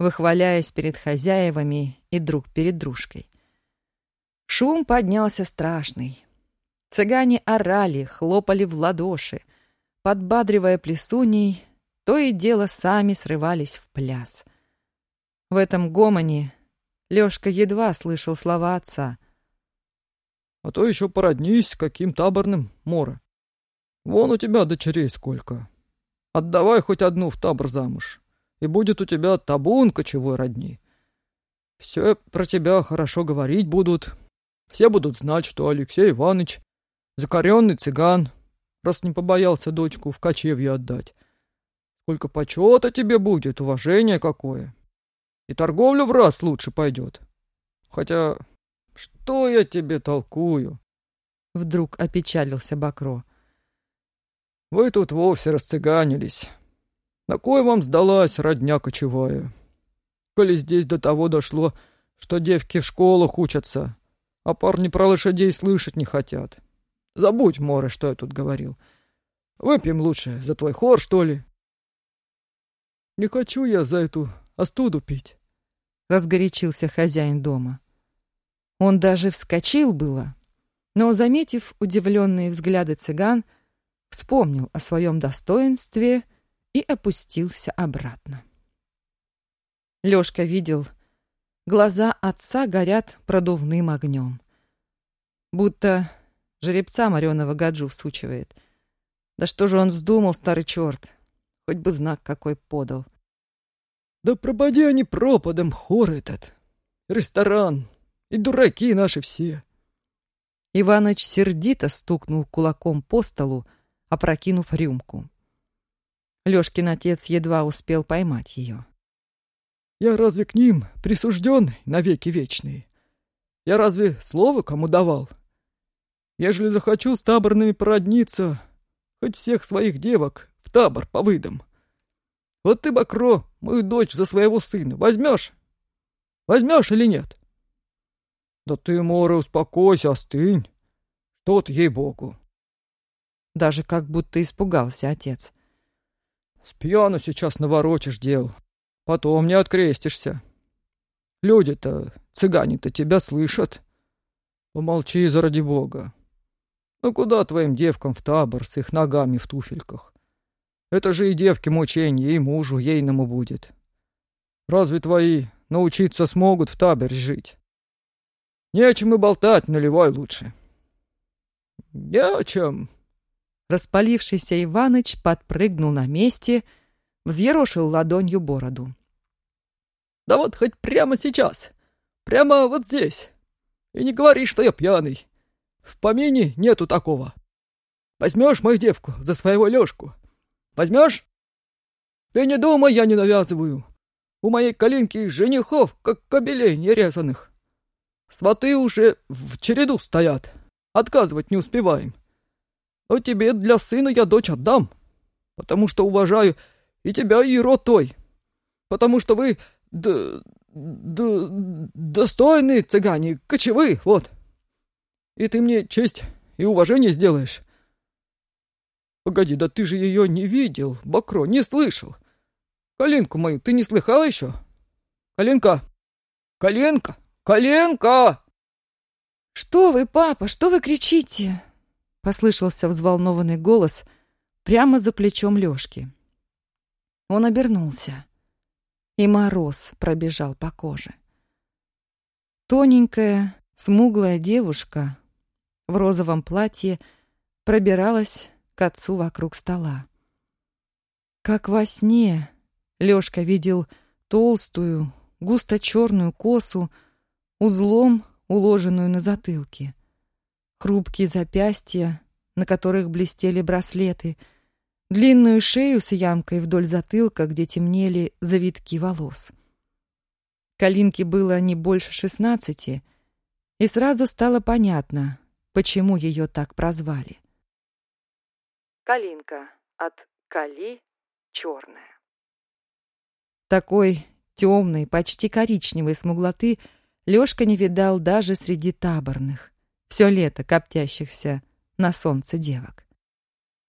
выхваляясь перед хозяевами и друг перед дружкой. Шум поднялся страшный. Цыгане орали, хлопали в ладоши, подбадривая плесуней, то и дело сами срывались в пляс — в этом гомоне Лёшка едва слышал слова отца. «А то еще породнись каким таборным, Мора. Вон у тебя дочерей сколько. Отдавай хоть одну в табор замуж, и будет у тебя табун кочевой родни. Все про тебя хорошо говорить будут. Все будут знать, что Алексей Иванович закоренный цыган, раз не побоялся дочку в кочевье отдать. Сколько почета тебе будет, уважение какое. И торговля в раз лучше пойдет. Хотя, что я тебе толкую? Вдруг опечалился Бакро. Вы тут вовсе расцыганились. На кой вам сдалась родня кочевая? Коли здесь до того дошло, что девки в школах учатся, а парни про лошадей слышать не хотят. Забудь, Море, что я тут говорил. Выпьем лучше за твой хор, что ли? Не хочу я за эту остуду пить разгорячился хозяин дома. Он даже вскочил было, но, заметив удивленные взгляды цыган, вспомнил о своем достоинстве и опустился обратно. Лёшка видел, глаза отца горят продувным огнем. Будто жеребца мореного гаджу всучивает. Да что же он вздумал, старый черт? Хоть бы знак какой подал. Да пропади они пропадом, хор этот. Ресторан. И дураки наши все. Иваныч сердито стукнул кулаком по столу, опрокинув рюмку. Лёшкин отец едва успел поймать ее. «Я разве к ним присужден навеки вечные? Я разве слово кому давал? Ежели захочу с таборными породниться, хоть всех своих девок в табор повыдам. Вот ты, Бакро, мою дочь за своего сына возьмешь? Возьмешь или нет? Да ты, Море, успокойся, остынь. Что ты, ей-богу. Даже как будто испугался отец. С пьяну сейчас наворотишь дел. Потом не открестишься. Люди-то, цыгане-то тебя слышат. Помолчи, заради бога. Ну куда твоим девкам в табор с их ногами в туфельках? Это же и девке мучение, и мужу ейному будет. Разве твои научиться смогут в таборе жить? Не о чем и болтать, наливай лучше. Не о чем. Распалившийся Иваныч подпрыгнул на месте, взъерошил ладонью бороду. Да вот хоть прямо сейчас, прямо вот здесь. И не говори, что я пьяный. В помине нету такого. Возьмешь мою девку за своего Лёшку? Возьмешь? Ты не думай, я не навязываю. У моей калинки женихов, как кобелей нерезанных. Сваты уже в череду стоят. Отказывать не успеваем. Но тебе для сына я дочь отдам, потому что уважаю и тебя, и род твой. Потому что вы д д достойные цыгане, кочевы, вот и ты мне честь и уважение сделаешь. Погоди, да ты же ее не видел, Бакро, не слышал. Коленку мою ты не слыхал еще? Коленка! Коленка! Коленка! Что вы, папа, что вы кричите? Послышался взволнованный голос прямо за плечом Лёшки. Он обернулся, и мороз пробежал по коже. Тоненькая, смуглая девушка в розовом платье пробиралась к отцу вокруг стола. Как во сне Лёшка видел толстую, густо-черную косу, узлом уложенную на затылке, хрупкие запястья, на которых блестели браслеты, длинную шею с ямкой вдоль затылка, где темнели завитки волос. Калинке было не больше шестнадцати, и сразу стало понятно, почему ее так прозвали. Калинка от кали черная. Такой темной, почти коричневой смуглоты Лёшка не видал даже среди таборных, все лето коптящихся на солнце девок.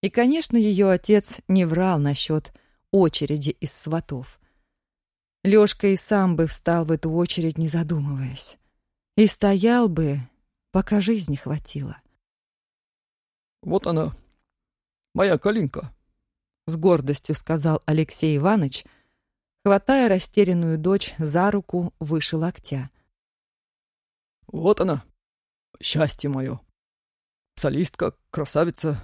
И, конечно, ее отец не врал насчет очереди из сватов. Лёшка и сам бы встал в эту очередь, не задумываясь. И стоял бы, пока жизни хватило. «Вот она, моя Калинка», — с гордостью сказал Алексей Иванович, хватая растерянную дочь за руку выше локтя. «Вот она, счастье мое. Солистка, красавица,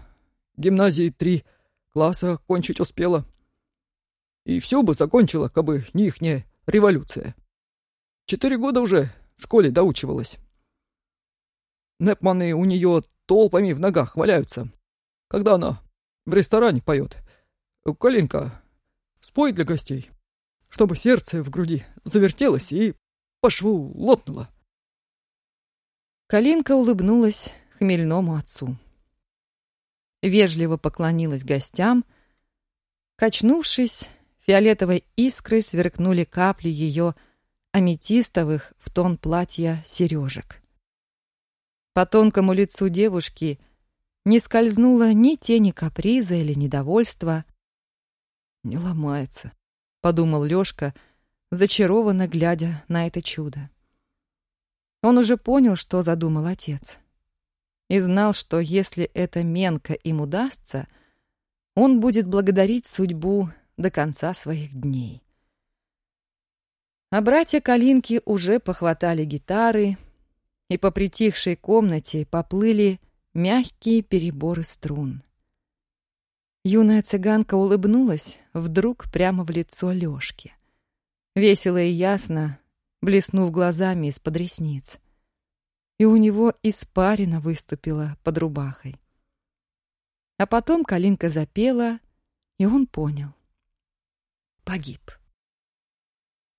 гимназии три класса кончить успела. И все бы закончила, кабы не ихняя революция. Четыре года уже в школе доучивалась. Непманы у нее толпами в ногах валяются, когда она в ресторане поет. Калинка, спой для гостей, чтобы сердце в груди завертелось и по шву лопнуло. Калинка улыбнулась хмельному отцу. Вежливо поклонилась гостям. Качнувшись, фиолетовой искрой сверкнули капли ее аметистовых в тон платья сережек. По тонкому лицу девушки не скользнуло ни тени каприза или недовольства. «Не ломается», — подумал Лёшка, зачарованно глядя на это чудо. Он уже понял, что задумал отец. И знал, что если эта менка им удастся, он будет благодарить судьбу до конца своих дней. А братья Калинки уже похватали гитары, и по притихшей комнате поплыли мягкие переборы струн. Юная цыганка улыбнулась вдруг прямо в лицо Лёшки. Весело и ясно, блеснув глазами из-под ресниц. И у него испарина выступила под рубахой. А потом Калинка запела, и он понял. Погиб.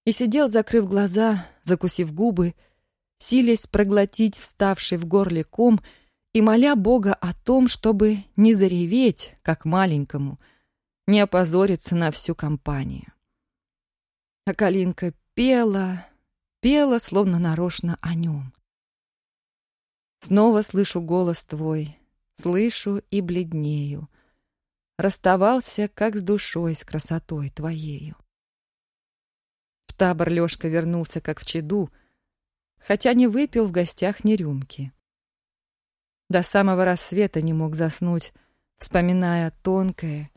И сидел, закрыв глаза, закусив губы, силясь проглотить вставший в горле ком и моля Бога о том, чтобы не зареветь, как маленькому, не опозориться на всю компанию. А Калинка пела, пела, словно нарочно о нем. Снова слышу голос твой, слышу и бледнею. Расставался, как с душой, с красотой твоею. В табор Лёшка вернулся как в чаду, хотя не выпил в гостях ни рюмки. До самого рассвета не мог заснуть, вспоминая тонкое,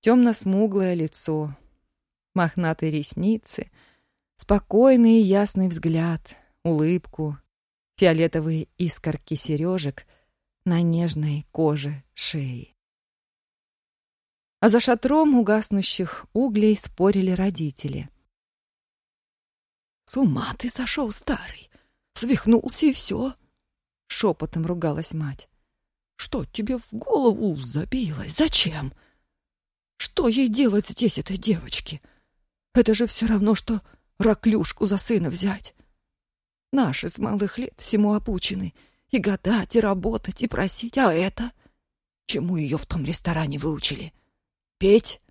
темно-смуглое лицо, мохнатые ресницы, спокойный и ясный взгляд, улыбку, фиолетовые искорки сережек на нежной коже шеи. А за шатром угаснущих углей спорили родители. «С ума ты сошел, старый! Свихнулся и все!» Шепотом ругалась мать. «Что тебе в голову забилось? Зачем? Что ей делать здесь, этой девочке? Это же все равно, что раклюшку за сына взять. Наши с малых лет всему опучены. И гадать, и работать, и просить. А это? Чему ее в том ресторане выучили? Петь?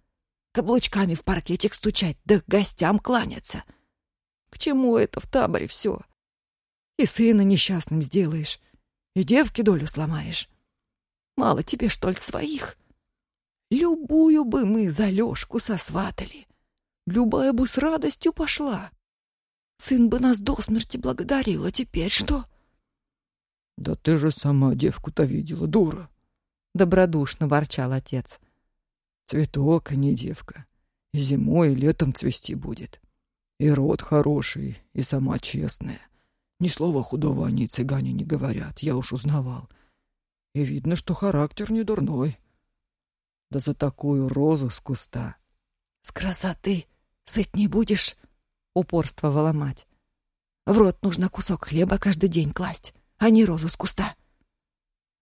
Каблучками в паркетик стучать, да гостям кланяться. К чему это в таборе все? И сына несчастным сделаешь, и девке долю сломаешь. Мало тебе, что ли, своих? Любую бы мы за Лёшку сосватали. Любая бы с радостью пошла. Сын бы нас до смерти благодарил, а теперь что? Да ты же сама девку-то видела, дура. Добродушно ворчал отец. Цветок, а не девка. И зимой, и летом цвести будет. И род хороший, и сама честная. Ни слова худого они цыгане не говорят, я уж узнавал. И видно, что характер не дурной. Да за такую розу с куста. С красоты сыть не будешь, упорствовала мать. В рот нужно кусок хлеба каждый день класть, а не розу с куста.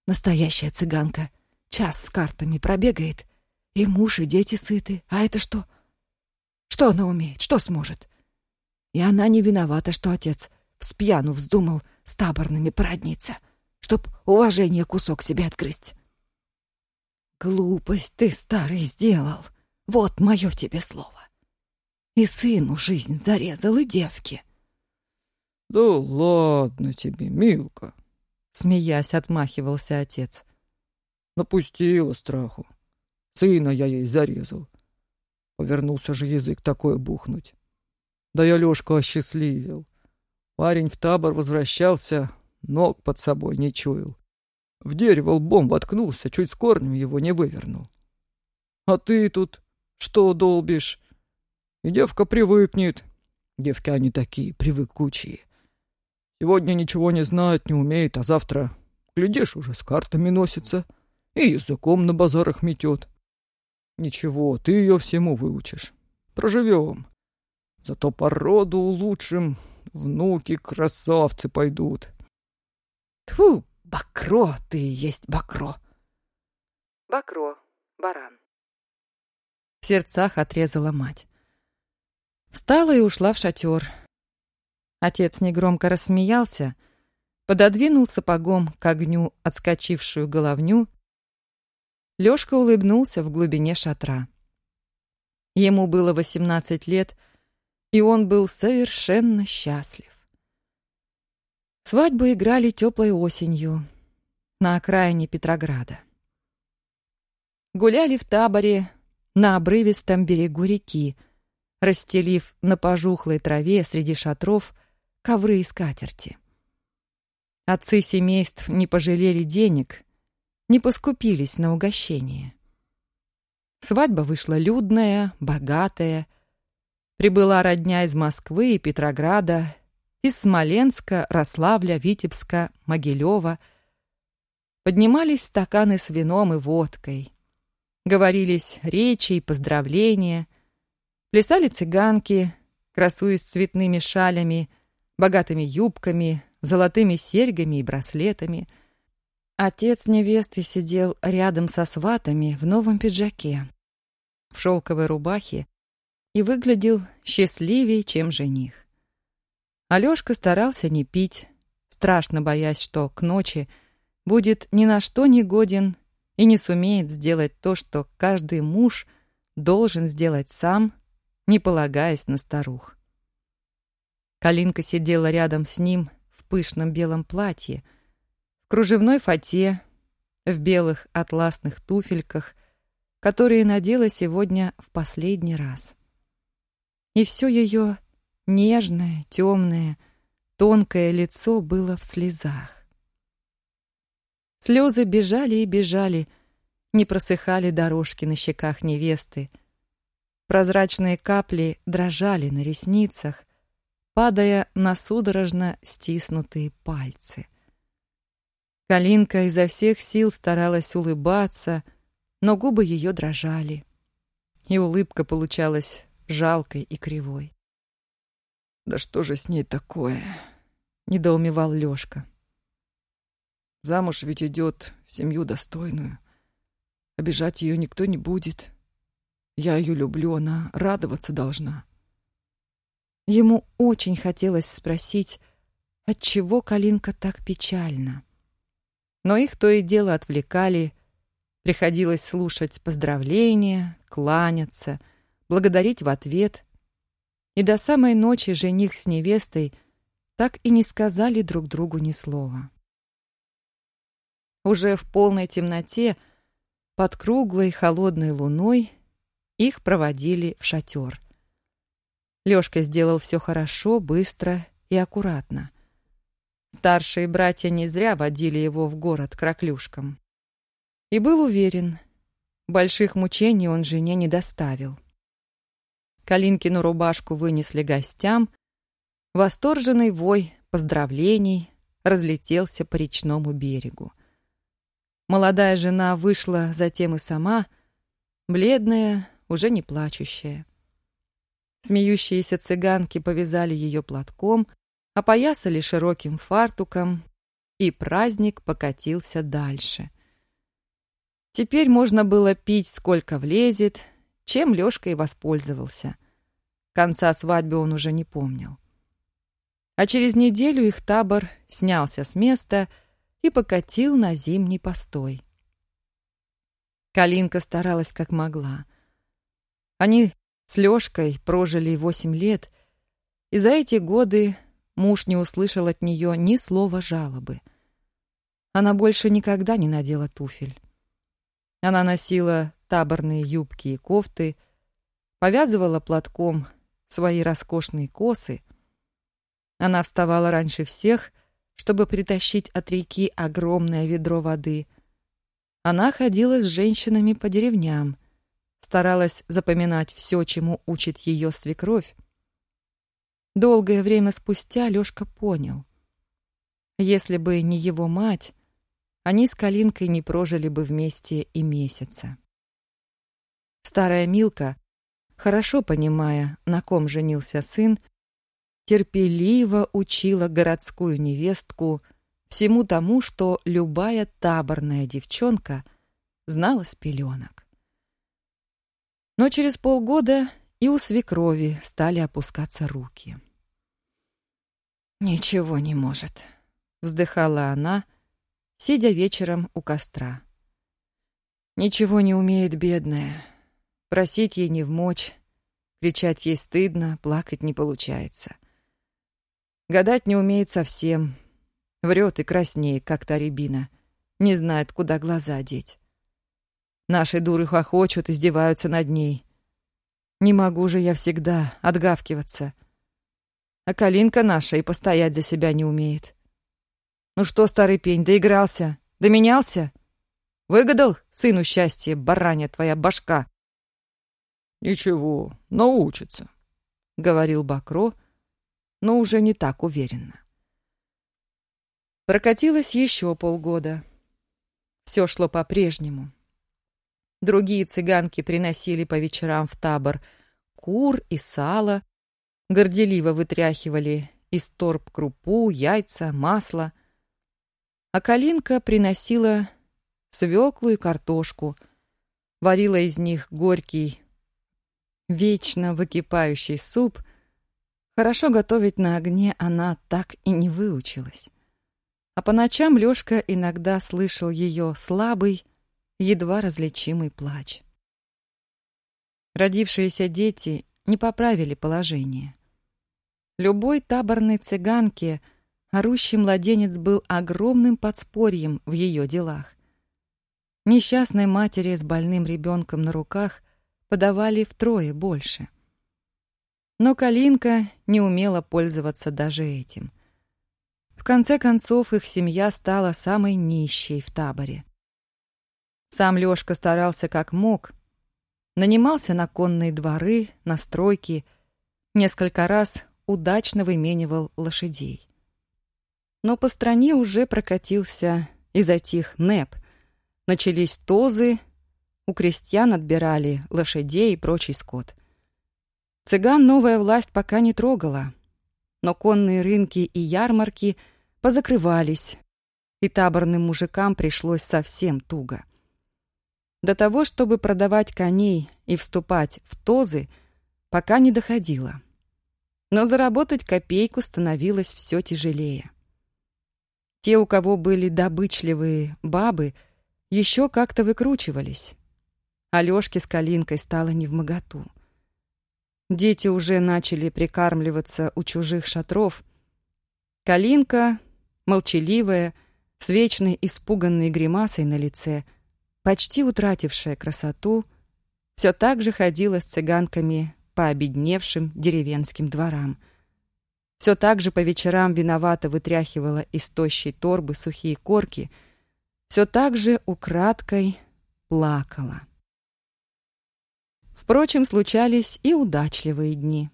Настоящая цыганка час с картами пробегает, и муж, и дети сыты. А это что? Что она умеет? Что сможет? И она не виновата, что отец вспьяну вздумал с таборными породниться, чтоб уважение кусок себе отгрызть. Глупость ты, старый, сделал. Вот мое тебе слово. И сыну жизнь зарезал, и девке. Да ладно тебе, Милка. Смеясь, отмахивался отец. Напустила страху. Сына я ей зарезал. Повернулся же язык такое бухнуть. Да я Лёшку осчастливил. Парень в табор возвращался, ног под собой не чуял. В дерево лбом воткнулся, чуть с корнем его не вывернул. А ты тут что долбишь? И девка привыкнет. Девки они такие, привыкучие. Сегодня ничего не знает, не умеет, а завтра, глядишь, уже с картами носится и языком на базарах метет. Ничего, ты ее всему выучишь. Проживем. Зато по роду улучшим, внуки красавцы пойдут. Тьфу, бакро ты есть бакро. Бакро, баран. В сердцах отрезала мать. Встала и ушла в шатер. Отец негромко рассмеялся, пододвинул сапогом к огню отскочившую головню. Лёшка улыбнулся в глубине шатра. Ему было восемнадцать лет, и он был совершенно счастлив. Свадьбу играли теплой осенью на окраине Петрограда. Гуляли в таборе на обрывистом берегу реки, расстелив на пожухлой траве среди шатров ковры и скатерти. Отцы семейств не пожалели денег, не поскупились на угощение. Свадьба вышла людная, богатая. Прибыла родня из Москвы и Петрограда, из Смоленска, Рославля, Витебска, Могилева. Поднимались стаканы с вином и водкой. Говорились речи и поздравления — Плясали цыганки, красуясь цветными шалями, богатыми юбками, золотыми серьгами и браслетами. Отец невесты сидел рядом со сватами в новом пиджаке, в шелковой рубахе и выглядел счастливее, чем жених. Алёшка старался не пить, страшно боясь, что к ночи будет ни на что не годен и не сумеет сделать то, что каждый муж должен сделать сам не полагаясь на старух. Калинка сидела рядом с ним в пышном белом платье, в кружевной фате, в белых атласных туфельках, которые надела сегодня в последний раз. И все ее нежное, темное, тонкое лицо было в слезах. Слезы бежали и бежали, не просыхали дорожки на щеках невесты. Прозрачные капли дрожали на ресницах, падая на судорожно стиснутые пальцы. Калинка изо всех сил старалась улыбаться, но губы ее дрожали, и улыбка получалась жалкой и кривой. «Да что же с ней такое?» — недоумевал Лёшка. «Замуж ведь идет в семью достойную. Обижать ее никто не будет. Я ее люблю, она радоваться должна». Ему очень хотелось спросить, отчего Калинка так печальна. Но их то и дело отвлекали, приходилось слушать поздравления, кланяться, благодарить в ответ. И до самой ночи жених с невестой так и не сказали друг другу ни слова. Уже в полной темноте, под круглой холодной луной, их проводили в шатер — Лёшка сделал все хорошо, быстро и аккуратно. Старшие братья не зря водили его в город к раклюшкам. И был уверен, больших мучений он жене не доставил. Калинкину рубашку вынесли гостям. Восторженный вой поздравлений разлетелся по речному берегу. Молодая жена вышла затем и сама, бледная, уже не плачущая. Смеющиеся цыганки повязали ее платком, опоясали широким фартуком, и праздник покатился дальше. Теперь можно было пить сколько влезет, чем Лёшка и воспользовался. Конца свадьбы он уже не помнил. А через неделю их табор снялся с места и покатил на зимний постой. Калинка старалась как могла. Они с Лёшкой прожили восемь лет, и за эти годы муж не услышал от неё ни слова жалобы. Она больше никогда не надела туфель. Она носила таборные юбки и кофты, повязывала платком свои роскошные косы. Она вставала раньше всех, чтобы притащить от реки огромное ведро воды. Она ходила с женщинами по деревням — старалась запоминать все, чему учит ее свекровь. Долгое время спустя Лёшка понял. Если бы не его мать, они с Калинкой не прожили бы вместе и месяца. Старая Милка, хорошо понимая, на ком женился сын, терпеливо учила городскую невестку всему тому, что любая таборная девчонка знала с пеленок. Но через полгода и у свекрови стали опускаться руки. «Ничего не может», — вздыхала она, сидя вечером у костра. «Ничего не умеет бедная. Просить ей не вмочь, кричать ей стыдно, плакать не получается. Гадать не умеет совсем, врет и краснеет, как та рябина, не знает, куда глаза деть. Наши дуры хохочут, издеваются над ней. Не могу же я всегда отгавкиваться. А Калинка наша и постоять за себя не умеет. Ну что, старый пень, доигрался? Доменялся? Выгадал сыну счастье, баранья твоя башка? Ничего, научится, — говорил Бакро, но уже не так уверенно. Прокатилось еще полгода. Все шло по-прежнему. Другие цыганки приносили по вечерам в табор кур и сало, горделиво вытряхивали из торб крупу, яйца, масло. А Калинка приносила свеклу и картошку, варила из них горький, вечно выкипающий суп. Хорошо готовить на огне она так и не выучилась. А по ночам Лёшка иногда слышал ее слабый, едва различимый плач. Родившиеся дети не поправили положение. Любой таборной цыганке орущий младенец был огромным подспорьем в ее делах. Несчастной матери с больным ребенком на руках подавали втрое больше. Но Калинка не умела пользоваться даже этим. В конце концов, их семья стала самой нищей в таборе. Сам Лёшка старался как мог, нанимался на конные дворы, на стройки, несколько раз удачно выменивал лошадей. Но по стране уже прокатился и затих НЭП. Начались тозы, у крестьян отбирали лошадей и прочий скот. Цыган новая власть пока не трогала, но конные рынки и ярмарки позакрывались, и таборным мужикам пришлось совсем туго. До того, чтобы продавать коней и вступать в тозы, пока не доходило. Но заработать копейку становилось все тяжелее. Те, у кого были добычливые бабы, еще как-то выкручивались. Алёшке с Калинкой стало невмоготу. Дети уже начали прикармливаться у чужих шатров. Калинка, молчаливая, с вечной испуганной гримасой на лице — почти утратившая красоту, все так же ходила с цыганками по обедневшим деревенским дворам. Все так же по вечерам виновато вытряхивала из тощей торбы сухие корки, все так же украдкой плакала. Впрочем, случались и удачливые дни,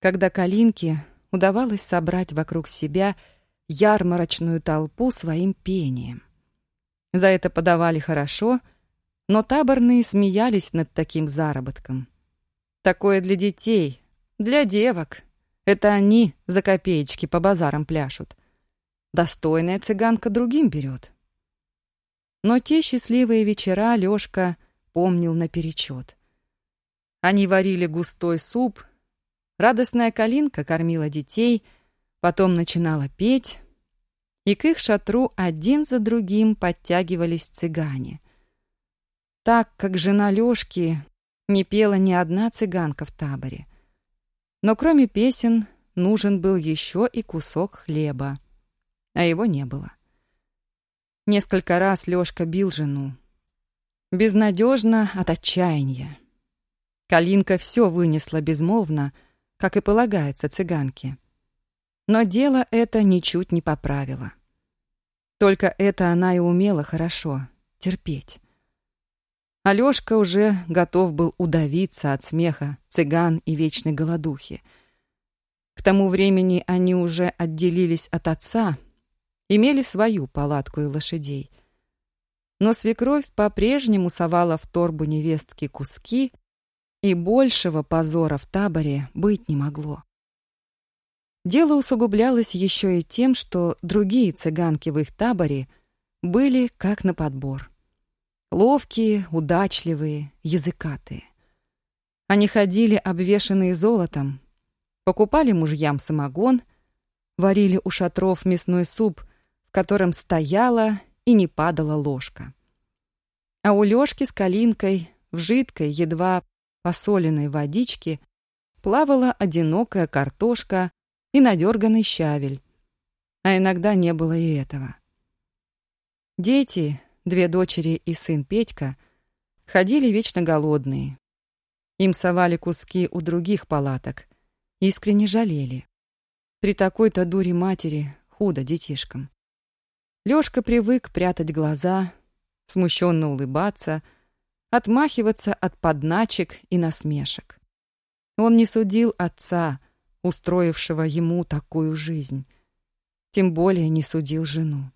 когда Калинке удавалось собрать вокруг себя ярмарочную толпу своим пением. За это подавали хорошо, но таборные смеялись над таким заработком. Такое для детей, для девок. Это они за копеечки по базарам пляшут. Достойная цыганка другим берет. Но те счастливые вечера Лёшка помнил наперечет. Они варили густой суп, радостная калинка кормила детей, потом начинала петь, и к их шатру один за другим подтягивались цыгане. Так как жена Лёшки не пела ни одна цыганка в таборе. Но кроме песен нужен был еще и кусок хлеба, а его не было. Несколько раз Лёшка бил жену. Безнадежно от отчаяния. Калинка все вынесла безмолвно, как и полагается цыганке. Но дело это ничуть не поправило. Только это она и умела хорошо — терпеть. Алёшка уже готов был удавиться от смеха цыган и вечной голодухи. К тому времени они уже отделились от отца, имели свою палатку и лошадей. Но свекровь по-прежнему совала в торбу невестки куски, и большего позора в таборе быть не могло. Дело усугублялось еще и тем, что другие цыганки в их таборе были как на подбор. Ловкие, удачливые, языкатые. Они ходили, обвешанные золотом, покупали мужьям самогон, варили у шатров мясной суп, в котором стояла и не падала ложка. А у Лёшки с Калинкой в жидкой, едва посоленной водичке плавала одинокая картошка и надерганный щавель. А иногда не было и этого. Дети, две дочери и сын Петька, ходили вечно голодные. Им совали куски у других палаток, искренне жалели. При такой-то дуре матери худо детишкам. Лёшка привык прятать глаза, смущенно улыбаться, отмахиваться от подначек и насмешек. Он не судил отца, устроившего ему такую жизнь. Тем более не судил жену.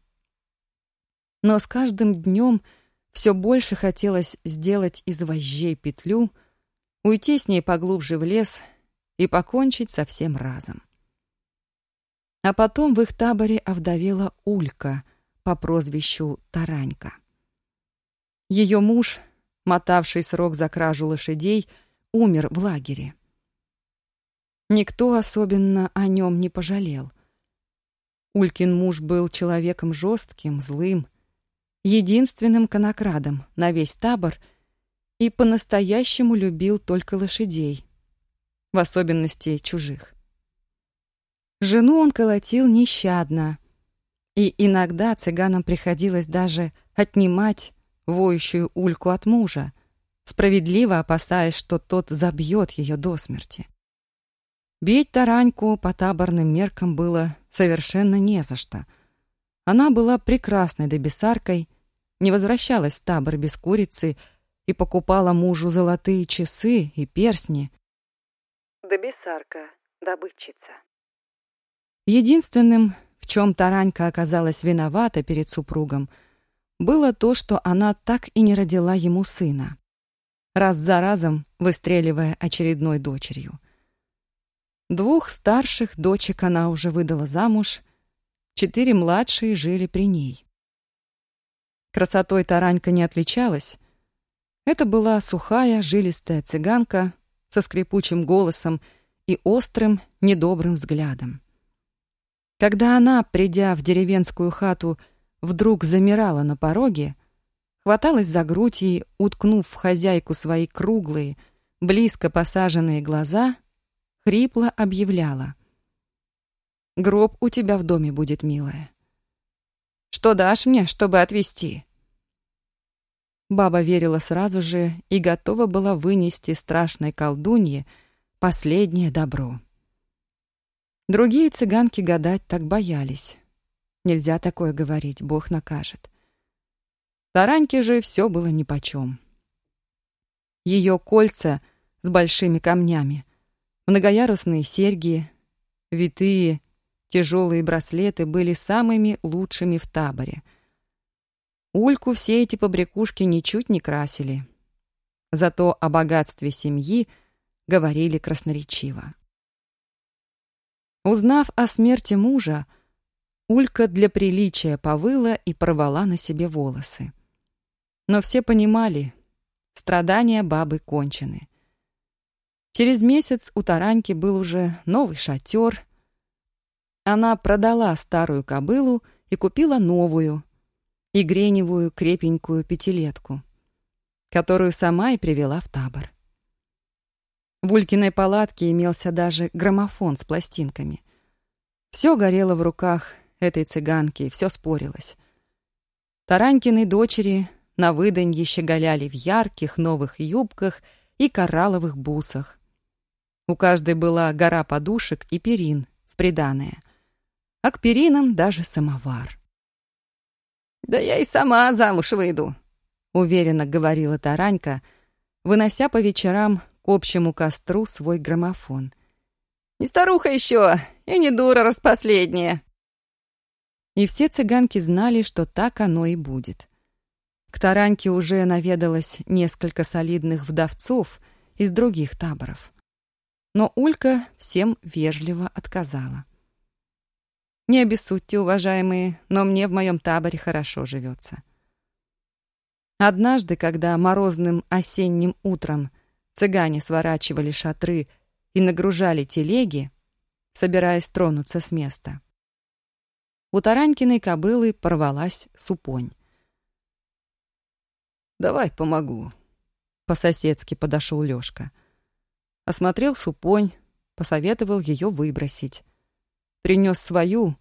Но с каждым днем все больше хотелось сделать из вожжей петлю, уйти с ней поглубже в лес и покончить со всем разом. А потом в их таборе овдовела Улька по прозвищу Таранька. Ее муж, мотавший срок за кражу лошадей, умер в лагере. Никто особенно о нем не пожалел. Улькин муж был человеком жестким, злым, единственным конокрадом на весь табор и по-настоящему любил только лошадей, в особенности чужих. Жену он колотил нещадно, и иногда цыганам приходилось даже отнимать воющую ульку от мужа, справедливо опасаясь, что тот забьет ее до смерти. Бить Тараньку по таборным меркам было совершенно не за что. Она была прекрасной добесаркой, не возвращалась в табор без курицы и покупала мужу золотые часы и персни. Добесарка, добытчица. Единственным, в чем Таранька оказалась виновата перед супругом, было то, что она так и не родила ему сына, раз за разом выстреливая очередной дочерью. Двух старших дочек она уже выдала замуж, четыре младшие жили при ней. Красотой Таранька не отличалась. Это была сухая, жилистая цыганка со скрипучим голосом и острым, недобрым взглядом. Когда она, придя в деревенскую хату, вдруг замирала на пороге, хваталась за грудь и, уткнув в хозяйку свои круглые, близко посаженные глаза, хрипло объявляла. «Гроб у тебя в доме будет, милая. Что дашь мне, чтобы отвезти?» Баба верила сразу же и готова была вынести страшной колдунье последнее добро. Другие цыганки гадать так боялись. Нельзя такое говорить, Бог накажет. Тараньке же все было нипочем. Ее кольца с большими камнями, многоярусные серьги, витые, тяжелые браслеты были самыми лучшими в таборе. Ульку все эти побрякушки ничуть не красили. Зато о богатстве семьи говорили красноречиво. Узнав о смерти мужа, Улька для приличия повыла и порвала на себе волосы. Но все понимали, страдания бабы кончены. Через месяц у Тараньки был уже новый шатер. Она продала старую кобылу и купила новую, игреневую крепенькую пятилетку, которую сама и привела в табор. В Улькиной палатке имелся даже граммофон с пластинками. Все горело в руках этой цыганки, все спорилось. Таранькины дочери на выданье щеголяли в ярких новых юбках и коралловых бусах. У каждой была гора подушек и перин в приданое, а к перинам даже самовар. «Да я и сама замуж выйду», — уверенно говорила Таранька, вынося по вечерам к общему костру свой граммофон. «Не старуха еще, и не дура распоследняя!» И все цыганки знали, что так оно и будет. К Тараньке уже наведалось несколько солидных вдовцов из других таборов. Но Улька всем вежливо отказала. «Не обессудьте, уважаемые, но мне в моем таборе хорошо живется». Однажды, когда морозным осенним утром Цыгане сворачивали шатры и нагружали телеги, собираясь тронуться с места. У Таранькиной кобылы порвалась супонь. «Давай помогу», — по-соседски подошел Лёшка. Осмотрел супонь, посоветовал ее выбросить. Принес свою,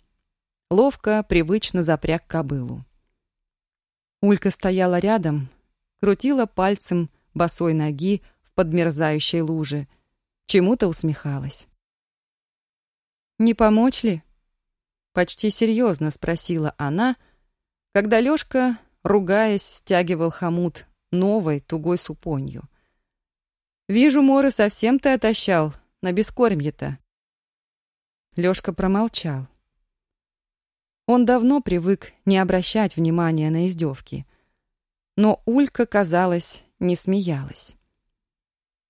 ловко, привычно запряг кобылу. Улька стояла рядом, крутила пальцем босой ноги в подмерзающей луже, чему-то усмехалась. «Не помочь ли?» — почти серьезно спросила она, когда Лёшка, ругаясь, стягивал хомут новой тугой супонью. «Вижу, Моры совсем ты отощал на бескормье-то». Лёшка промолчал. Он давно привык не обращать внимания на издевки, но Улька, казалось, не смеялась.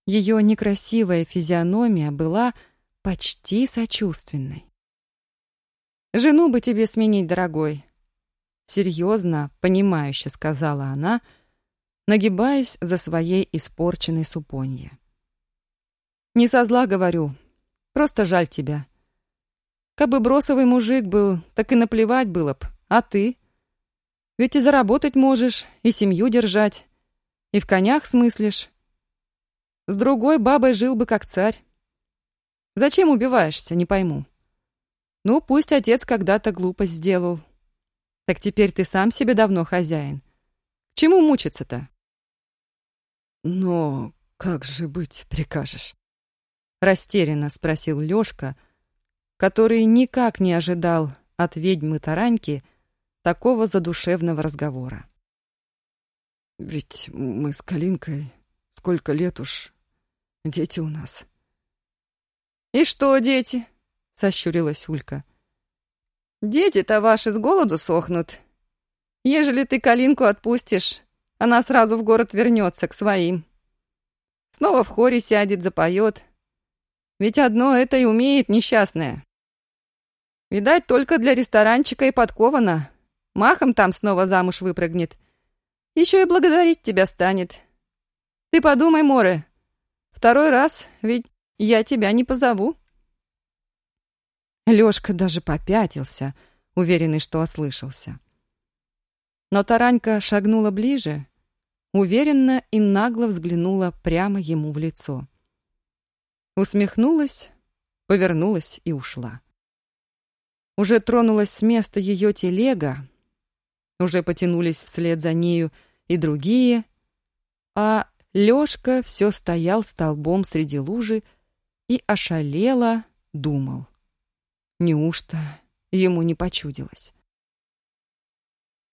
Ее некрасивая физиономия была почти сочувственной. «Жену бы тебе сменить, дорогой!» Серьезно, понимающе сказала она, нагибаясь за своей испорченной супонье. «Не со зла говорю, просто жаль тебя. Кабы бросовый мужик был, так и наплевать было б, а ты? Ведь и заработать можешь, и семью держать, и в конях смыслишь. С другой бабой жил бы как царь. Зачем убиваешься, не пойму. Ну, пусть отец когда-то глупость сделал. Так теперь ты сам себе давно хозяин. К чему мучиться-то? Но как же быть прикажешь? Растерянно спросил Лёшка, который никак не ожидал от ведьмы Тараньки такого задушевного разговора. «Ведь мы с Калинкой сколько лет уж дети у нас». «И что, дети?» — сощурилась Улька. «Дети-то ваши с голоду сохнут. Ежели ты Калинку отпустишь, она сразу в город вернется к своим. Снова в хоре сядет, запоет. Ведь одно это и умеет несчастная. Видать, только для ресторанчика и подкована. Махом там снова замуж выпрыгнет. Еще и благодарить тебя станет. Ты подумай, Море, второй раз ведь я тебя не позову. Лёшка даже попятился, уверенный, что ослышался. Но Таранька шагнула ближе, уверенно и нагло взглянула прямо ему в лицо. Усмехнулась, повернулась и ушла. Уже тронулась с места ее телега, уже потянулись вслед за нею и другие, а Лёшка все стоял столбом среди лужи и ошалело думал. Неужто ему не почудилось?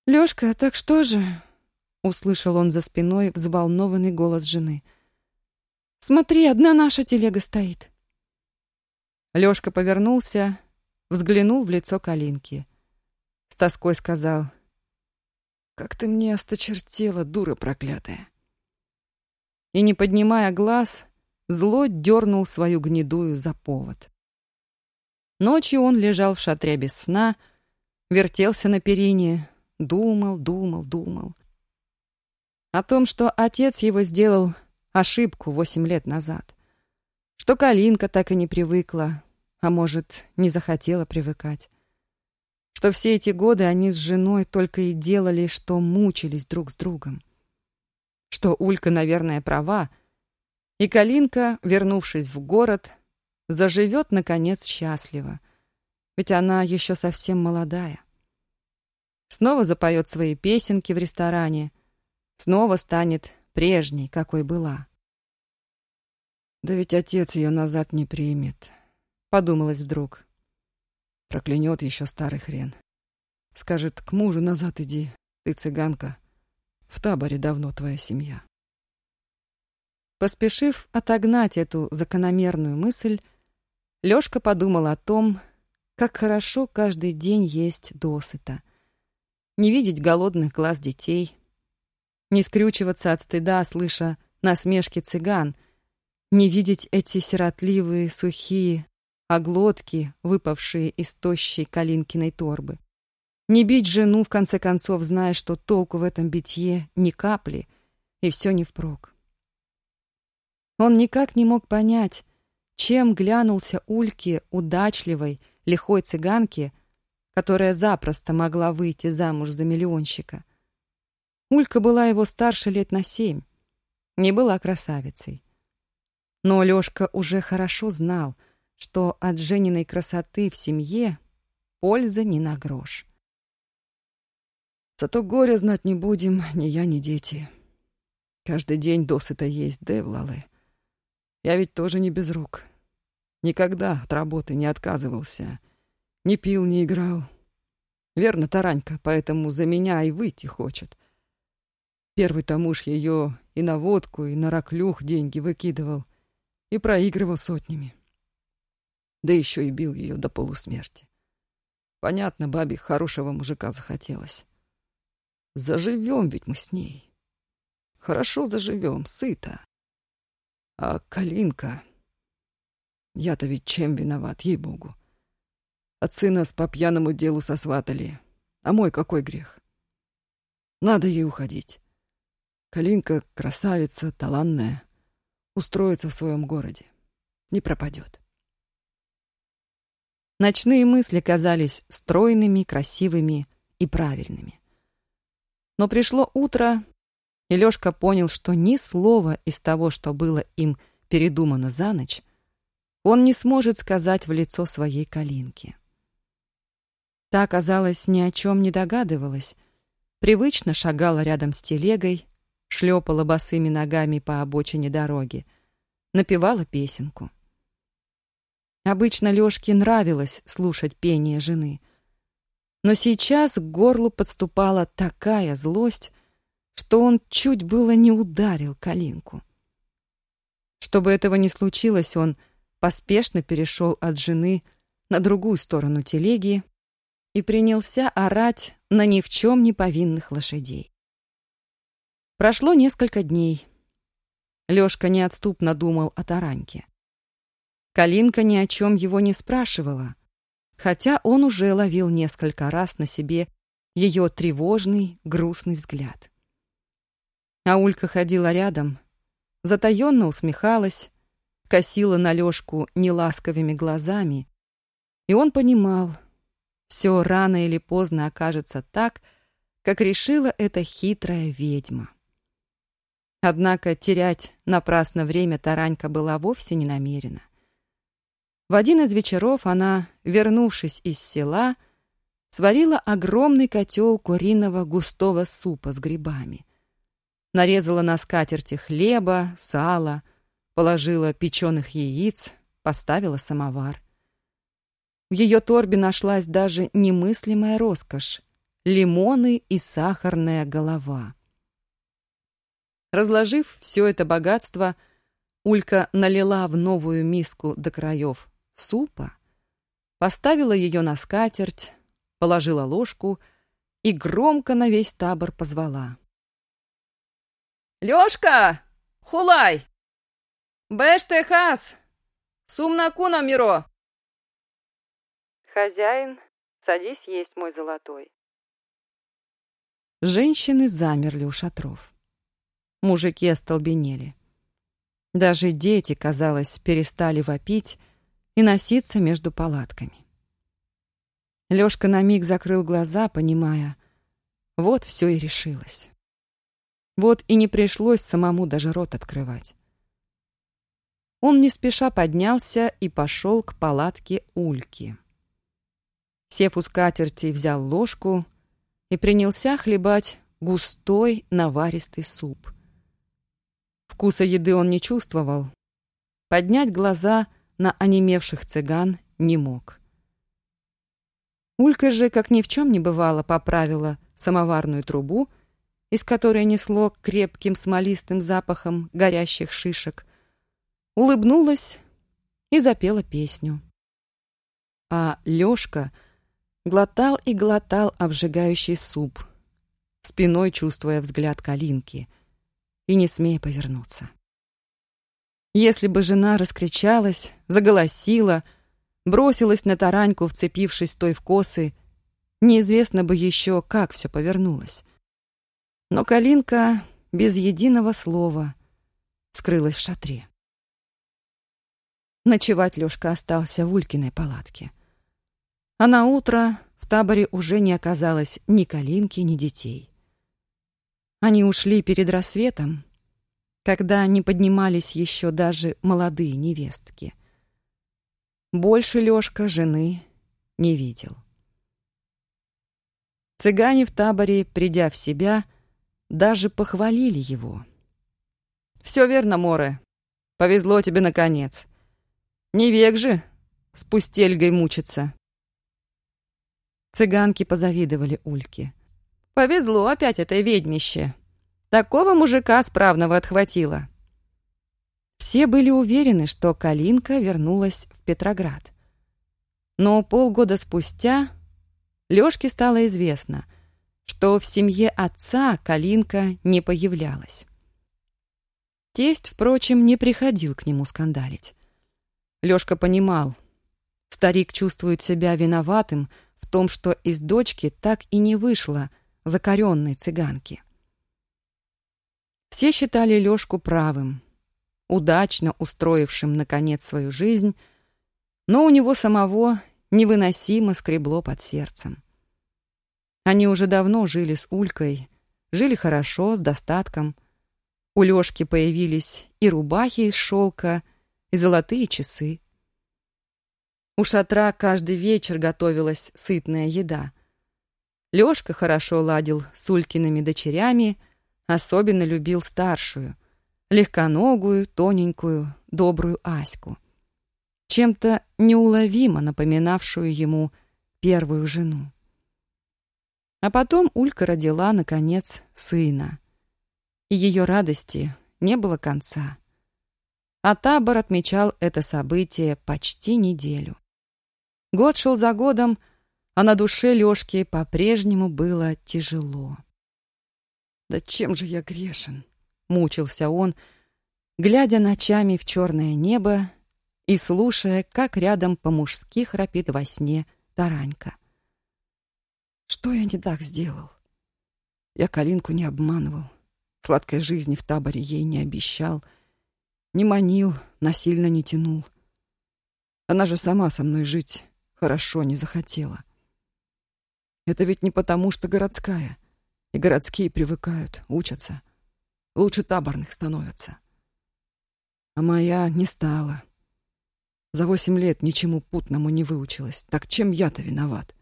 «Лёшка, так что же?» — услышал он за спиной взволнованный голос жены. «Смотри, одна наша телега стоит». Лёшка повернулся, взглянул в лицо Калинки. С тоской сказал, «Как ты мне осточертела, дура проклятая!» И, не поднимая глаз, зло дернул свою гнедую за повод. Ночью он лежал в шатре без сна, вертелся на перине, думал, думал, думал. О том, что отец его сделал ошибку восемь лет назад. Что Калинка так и не привыкла, а может, не захотела привыкать. Что все эти годы они с женой только и делали, что мучились друг с другом. Что Улька, наверное, права, и Калинка, вернувшись в город, заживет, наконец, счастливо. Ведь она еще совсем молодая. Снова запоет свои песенки в ресторане. Снова станет прежней, какой была. «Да ведь отец ее назад не примет», — подумалось вдруг. Проклянет еще старый хрен. Скажет, к мужу назад иди, ты цыганка. В таборе давно твоя семья. Поспешив отогнать эту закономерную мысль, Лёшка подумал о том, как хорошо каждый день есть досыта. Не видеть голодных глаз детей, не скрючиваться от стыда, слыша насмешки цыган, не видеть эти сиротливые, сухие оглотки, выпавшие из тощей Калинкиной торбы. Не бить жену, в конце концов, зная, что толку в этом битье ни капли, и все не впрок. Он никак не мог понять, чем глянулся Ульке удачливой, лихой цыганке, которая запросто могла выйти замуж за миллионщика. Улька была его старше лет на семь, не была красавицей. Но Лёшка уже хорошо знал, что от Жениной красоты в семье польза не на грош. Зато горя знать не будем ни я, ни дети. Каждый день досыта есть, да, Влалы. Я ведь тоже не без рук. Никогда от работы не отказывался. Не пил, не играл. Верно, Таранька, поэтому за меня и выйти хочет. Первый-то муж ее и на водку, и на раклюх деньги выкидывал. И проигрывал сотнями. Да еще и бил ее до полусмерти. Понятно, бабе хорошего мужика захотелось. Заживем ведь мы с ней. Хорошо заживем, сыто. А Калинка... Я-то ведь чем виноват, ей-богу. Отцы нас по пьяному делу сосватали. А мой какой грех? Надо ей уходить. Калинка красавица, талантная. Устроится в своем городе. Не пропадет. Ночные мысли казались стройными, красивыми и правильными. Но пришло утро, и Лёшка понял, что ни слова из того, что было им передумано за ночь, он не сможет сказать в лицо своей калинки. Та, казалось, ни о чем не догадывалась, привычно шагала рядом с телегой, шлепала босыми ногами по обочине дороги, напевала песенку. Обычно Лёшке нравилось слушать пение жены. Но сейчас к горлу подступала такая злость, что он чуть было не ударил Калинку. Чтобы этого не случилось, он поспешно перешел от жены на другую сторону телеги и принялся орать на ни в чем не повинных лошадей. Прошло несколько дней. Лёшка неотступно думал о тараньке. Калинка ни о чем его не спрашивала, хотя он уже ловил несколько раз на себе ее тревожный, грустный взгляд. А Улька ходила рядом, затаенно усмехалась, косила на Лёшку неласковыми глазами, и он понимал, все рано или поздно окажется так, как решила эта хитрая ведьма. Однако терять напрасно время Таранька была вовсе не намерена. В один из вечеров она, вернувшись из села, сварила огромный котел куриного густого супа с грибами. Нарезала на скатерти хлеба, сала, положила печеных яиц, поставила самовар. В ее торбе нашлась даже немыслимая роскошь — лимоны и сахарная голова. Разложив все это богатство, Улька налила в новую миску до краев супа, поставила ее на скатерть, положила ложку и громко на весь табор позвала. «Лёшка! Хулай! Бэште хас! Сумнакуна миро!» «Хозяин, садись есть, мой золотой». Женщины замерли у шатров. Мужики остолбенели. Даже дети, казалось, перестали вопить и носиться между палатками. Лёшка на миг закрыл глаза, понимая, вот все и решилось. Вот и не пришлось самому даже рот открывать. Он не спеша поднялся и пошел к палатке Ульки. Сев у скатерти, взял ложку и принялся хлебать густой наваристый суп. Вкуса еды он не чувствовал. Поднять глаза на онемевших цыган не мог. Улька же, как ни в чем не бывало, поправила самоварную трубу, из которой несло крепким смолистым запахом горящих шишек, улыбнулась и запела песню. А Лёшка глотал и глотал обжигающий суп, спиной чувствуя взгляд Калинки — и не смея повернуться. Если бы жена раскричалась, заголосила, бросилась на тараньку, вцепившись той в косы, неизвестно бы еще, как все повернулось. Но Калинка без единого слова скрылась в шатре. Ночевать Лёшка остался в Улькиной палатке. А на утро в таборе уже не оказалось ни Калинки, ни детей. Они ушли перед рассветом, когда не поднимались еще даже молодые невестки. Больше Лёшка жены не видел. Цыгане в таборе, придя в себя, даже похвалили его. «Все верно, Море. Повезло тебе, наконец. Не век же с пустельгой мучиться». Цыганки позавидовали Ульке. Повезло опять этой ведьмище. Такого мужика справного отхватило. Все были уверены, что Калинка вернулась в Петроград. Но полгода спустя Лёшке стало известно, что в семье отца Калинка не появлялась. Тесть, впрочем, не приходил к нему скандалить. Лёшка понимал, старик чувствует себя виноватым в том, что из дочки так и не вышло закоренной цыганки. Все считали Лёшку правым, удачно устроившим, наконец, свою жизнь, но у него самого невыносимо скребло под сердцем. Они уже давно жили с Улькой, жили хорошо, с достатком. У Лёшки появились и рубахи из шелка, и золотые часы. У шатра каждый вечер готовилась сытная еда. Лёшка хорошо ладил с Улькиными дочерями, особенно любил старшую, легконогую, тоненькую, добрую Аську. чем-то неуловимо напоминавшую ему первую жену. А потом Улька родила, наконец, сына. И ее радости не было конца. А табор отмечал это событие почти неделю. Год шел за годом, а на душе Лёшки по-прежнему было тяжело. «Да чем же я грешен?» — мучился он, глядя ночами в черное небо и слушая, как рядом по-мужски храпит во сне Таранька. Что я не так сделал? Я Калинку не обманывал, сладкой жизни в таборе ей не обещал, не манил, насильно не тянул. Она же сама со мной жить хорошо не захотела. Это ведь не потому, что городская. И городские привыкают, учатся. Лучше таборных становятся. А моя не стала. За восемь лет ничему путному не выучилась. Так чем я-то виноват?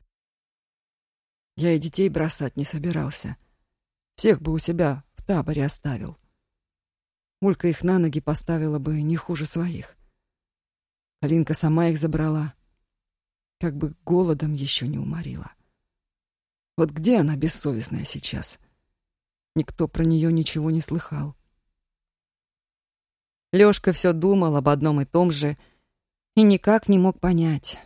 Я и детей бросать не собирался. Всех бы у себя в таборе оставил. Улька их на ноги поставила бы не хуже своих. Алинка сама их забрала. Как бы голодом еще не уморила. Вот где она бессовестная сейчас? Никто про нее ничего не слыхал. Лёшка все думал об одном и том же и никак не мог понять,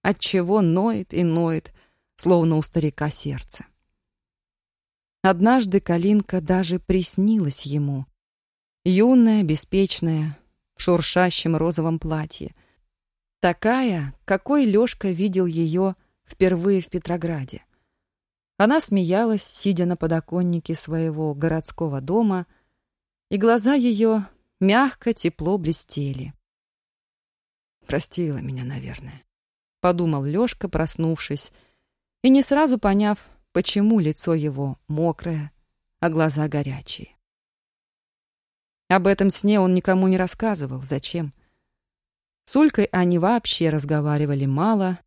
от чего ноет и ноет, словно у старика сердце. Однажды Калинка даже приснилась ему. Юная, беспечная, в шуршащем розовом платье. Такая, какой Лёшка видел ее впервые в Петрограде. Она смеялась, сидя на подоконнике своего городского дома, и глаза ее мягко, тепло блестели. «Простила меня, наверное», — подумал Лёшка, проснувшись, и не сразу поняв, почему лицо его мокрое, а глаза горячие. Об этом сне он никому не рассказывал. Зачем? С Улькой они вообще разговаривали мало,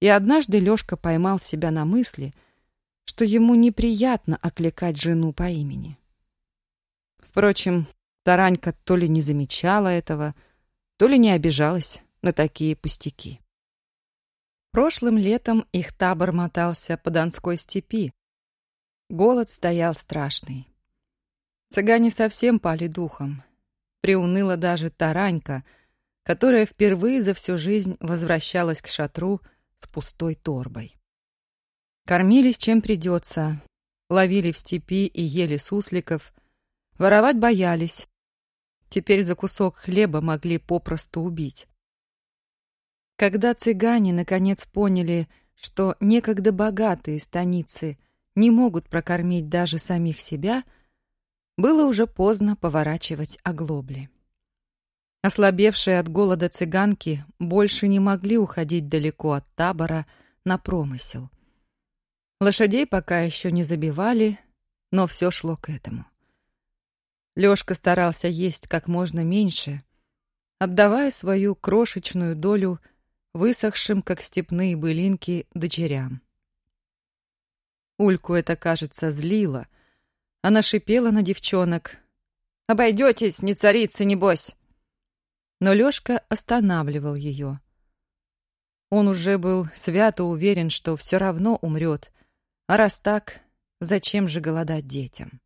и однажды Лёшка поймал себя на мысли, что ему неприятно окликать жену по имени. Впрочем, Таранька то ли не замечала этого, то ли не обижалась на такие пустяки. Прошлым летом их табор мотался по Донской степи. Голод стоял страшный. Цыгане совсем пали духом. Приуныла даже Таранька, которая впервые за всю жизнь возвращалась к шатру с пустой торбой. Кормились чем придется, ловили в степи и ели сусликов, воровать боялись. Теперь за кусок хлеба могли попросту убить. Когда цыгане наконец поняли, что некогда богатые станицы не могут прокормить даже самих себя, было уже поздно поворачивать оглобли. Ослабевшие от голода цыганки больше не могли уходить далеко от табора на промысел. Лошадей пока еще не забивали, но все шло к этому. Лёшка старался есть как можно меньше, отдавая свою крошечную долю высохшим, как степные былинки, дочерям. Ульку это, кажется, злило. Она шипела на девчонок. «Обойдетесь, не царица, небось!» Но Лёшка останавливал ее. Он уже был свято уверен, что все равно умрет, а раз так, зачем же голодать детям?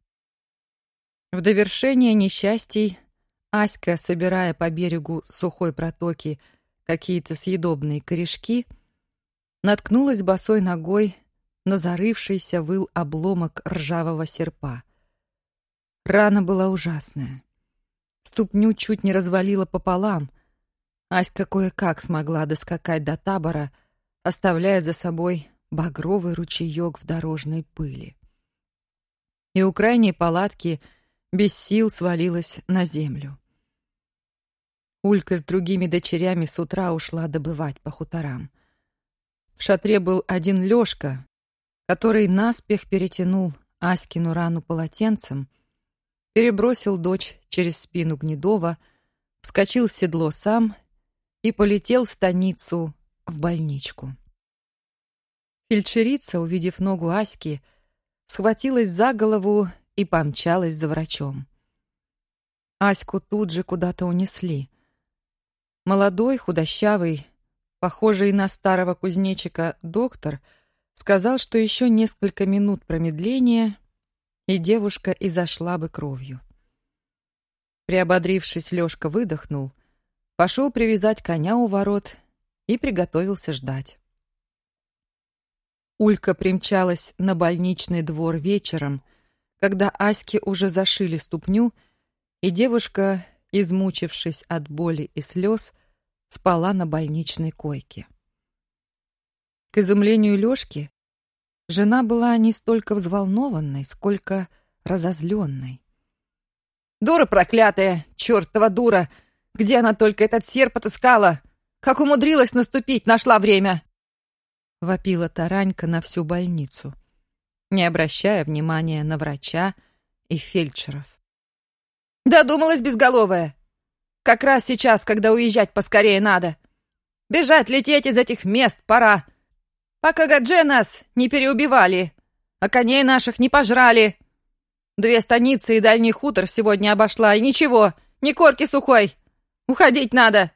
В довершение несчастий Аська, собирая по берегу сухой протоки какие-то съедобные корешки, наткнулась босой ногой на зарывшийся выл обломок ржавого серпа. Рана была ужасная. Ступню чуть не развалила пополам. Аська кое-как смогла доскакать до табора, оставляя за собой багровый ручеек в дорожной пыли. И у крайней палатки без сил свалилась на землю. Улька с другими дочерями с утра ушла добывать по хуторам. В шатре был один Лёшка, который наспех перетянул Аськину рану полотенцем, перебросил дочь через спину Гнедова, вскочил в седло сам и полетел в станицу в больничку. Фельдшерица, увидев ногу Аськи, схватилась за голову и помчалась за врачом. Аську тут же куда-то унесли. Молодой, худощавый, похожий на старого кузнечика доктор сказал, что еще несколько минут промедления, и девушка изошла бы кровью. Приободрившись, Лёшка выдохнул, пошел привязать коня у ворот и приготовился ждать. Улька примчалась на больничный двор вечером, когда Аське уже зашили ступню, и девушка, измучившись от боли и слез, спала на больничной койке. К изумлению Лёшки, жена была не столько взволнованной, сколько разозленной. «Дура проклятая! чёртова дура! Где она только этот серп отыскала? Как умудрилась наступить, нашла время!» Вопила Таранька на всю больницу, не обращая внимания на врача и фельдшеров. «Додумалась безголовая! Как раз сейчас, когда уезжать поскорее надо. Бежать, лететь из этих мест пора. Пока Гадже нас не переубивали, а коней наших не пожрали. Две станицы и дальний хутор сегодня обошла, и ничего, ни корки сухой. Уходить надо.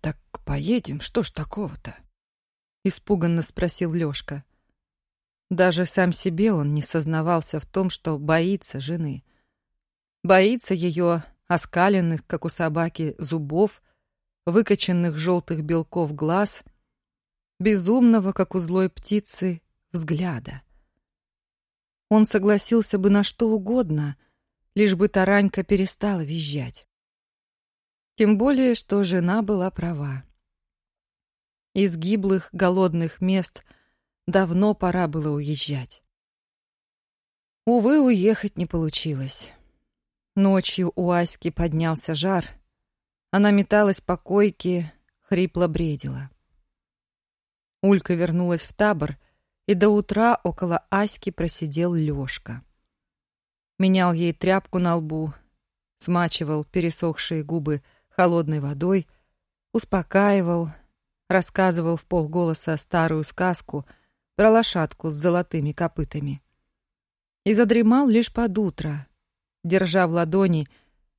«Так поедем, что ж такого-то?» — испуганно спросил Лёшка. Даже сам себе он не сознавался в том, что боится жены. Боится ее оскаленных, как у собаки, зубов, выкоченных желтых белков глаз, безумного, как у злой птицы, взгляда. Он согласился бы на что угодно, лишь бы Таранька перестала визжать. Тем более, что жена была права. Из гиблых, голодных мест давно пора было уезжать. Увы, уехать не получилось. Ночью у Аськи поднялся жар. Она металась по койке, хрипло бредила. Улька вернулась в табор, и до утра около Аськи просидел Лёшка. Менял ей тряпку на лбу, смачивал пересохшие губы холодной водой, успокаивал, рассказывал в полголоса старую сказку про лошадку с золотыми копытами. И задремал лишь под утро, держа в ладони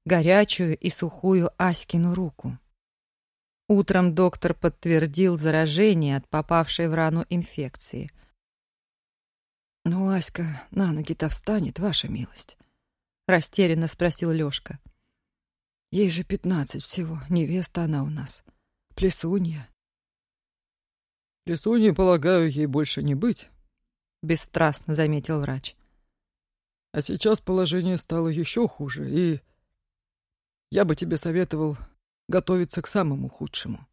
горячую и сухую Аськину руку. Утром доктор подтвердил заражение от попавшей в рану инфекции. «Ну, Аська на ноги-то встанет, ваша милость?» — растерянно спросил Лёшка. «Ей же пятнадцать всего, невеста она у нас, плесунья». «Плесуньей, полагаю, ей больше не быть», — бесстрастно заметил врач. А сейчас положение стало еще хуже, и я бы тебе советовал готовиться к самому худшему.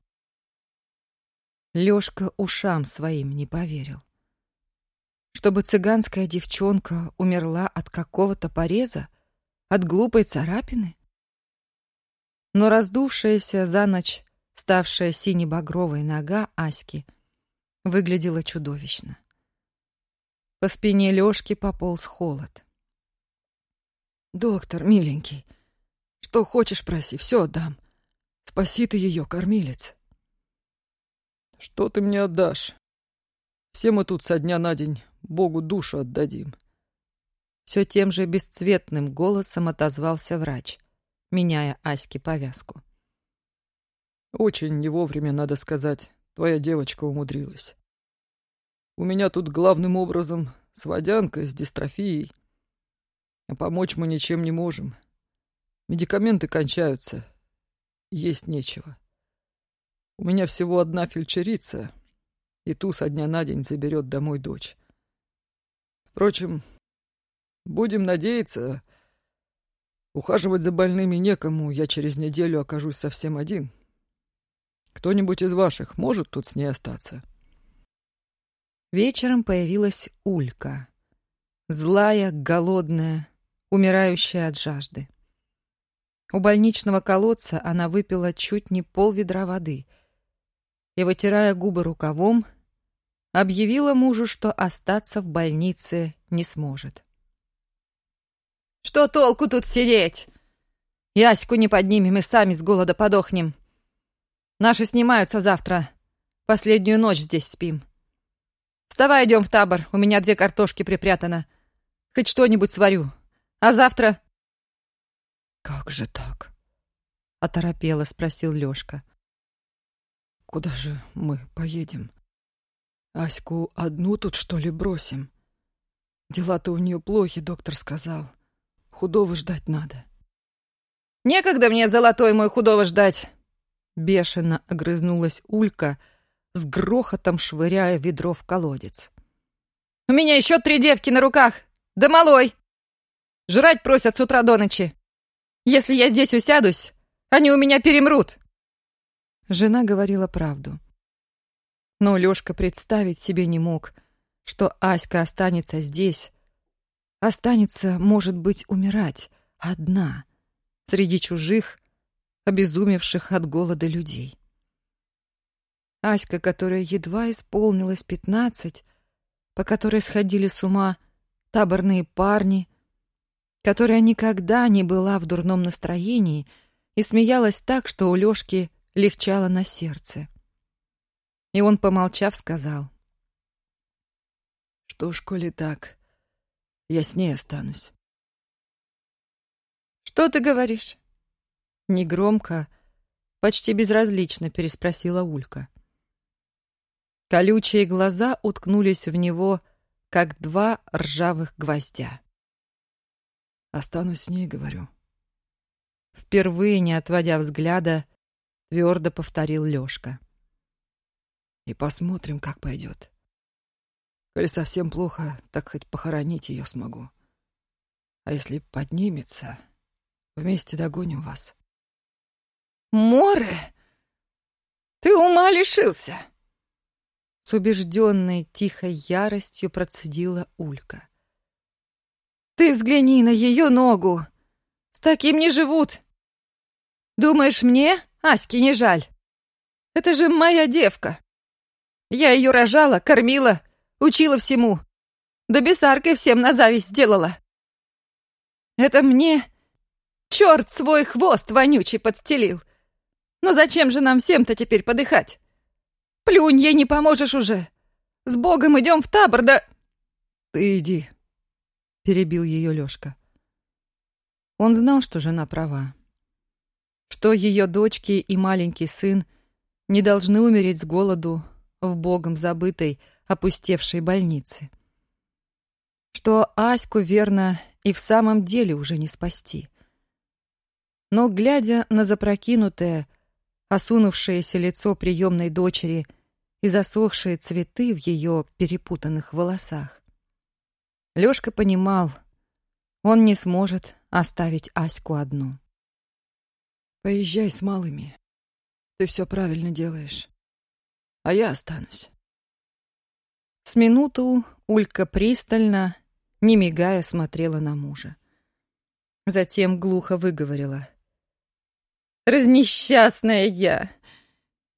Лёшка ушам своим не поверил. Чтобы цыганская девчонка умерла от какого-то пореза, от глупой царапины? Но раздувшаяся за ночь, ставшая сине-багровой нога Аськи выглядела чудовищно. По спине Лёшки пополз холод. «Доктор, миленький, что хочешь проси, все отдам. Спаси ты ее, кормилец». «Что ты мне отдашь? Все мы тут со дня на день Богу душу отдадим». Все тем же бесцветным голосом отозвался врач, меняя Аське повязку. «Очень не вовремя, надо сказать, твоя девочка умудрилась. У меня тут главным образом сводянка с дистрофией. А помочь мы ничем не можем. Медикаменты кончаются. Есть нечего. У меня всего одна фельдшерица, и ту со дня на день заберет домой дочь. Впрочем, будем надеяться, ухаживать за больными некому, я через неделю окажусь совсем один. Кто-нибудь из ваших может тут с ней остаться?» Вечером появилась Улька. Злая, голодная, умирающая от жажды. У больничного колодца она выпила чуть не пол ведра воды и, вытирая губы рукавом, объявила мужу, что остаться в больнице не сможет. «Что толку тут сидеть? Яську не поднимем и сами с голода подохнем. Наши снимаются завтра. Последнюю ночь здесь спим. Вставай, идем в табор, у меня две картошки припрятано. Хоть что-нибудь сварю. А завтра...» «Как же так?» — оторопело спросил Лёшка. «Куда же мы поедем? Аську одну тут, что ли, бросим? Дела-то у нее плохи, доктор сказал. Худого ждать надо». «Некогда мне, золотой мой, худого ждать!» Бешено огрызнулась Улька, с грохотом швыряя ведро в колодец. «У меня еще три девки на руках! Да малой! Жрать просят с утра до ночи! Если я здесь усядусь, они у меня перемрут!» Жена говорила правду. Но Лёшка представить себе не мог, что Аська останется здесь. Останется, может быть, умирать одна, среди чужих, обезумевших от голода людей. Аська, которая едва исполнилась пятнадцать, по которой сходили с ума таборные парни, которая никогда не была в дурном настроении и смеялась так, что у Лёшки легчало на сердце. И он, помолчав, сказал. «Что ж, коли так, я с ней останусь». «Что ты говоришь?» Негромко, почти безразлично переспросила Улька. Колючие глаза уткнулись в него, как два ржавых гвоздя. «Останусь с ней, — говорю». Впервые, не отводя взгляда, твердо повторил Лёшка. «И посмотрим, как пойдет. Коли совсем плохо, так хоть похоронить ее смогу. А если поднимется, вместе догоним вас». «Море? Ты ума лишился!» С убежденной тихой яростью процедила Улька. «Ты взгляни на ее ногу! С таким не живут! Думаешь, мне, Аське, не жаль? Это же моя девка! Я ее рожала, кормила, учила всему, да бесаркой всем на зависть сделала! Это мне черт свой хвост вонючий подстелил!» Но зачем же нам всем-то теперь подыхать? Плюнь, ей не поможешь уже. С Богом идем в табор, да...» «Ты иди», — перебил ее Лешка. Он знал, что жена права. Что ее дочки и маленький сын не должны умереть с голоду в богом забытой, опустевшей больнице. Что Аську, верно, и в самом деле уже не спасти. Но, глядя на запрокинутое, осунувшееся лицо приемной дочери и засохшие цветы в ее перепутанных волосах. Лёшка понимал, он не сможет оставить Аську одну. «Поезжай с малыми. Ты все правильно делаешь. А я останусь». С минуту Улька пристально, не мигая, смотрела на мужа. Затем глухо выговорила. Разнесчастная я.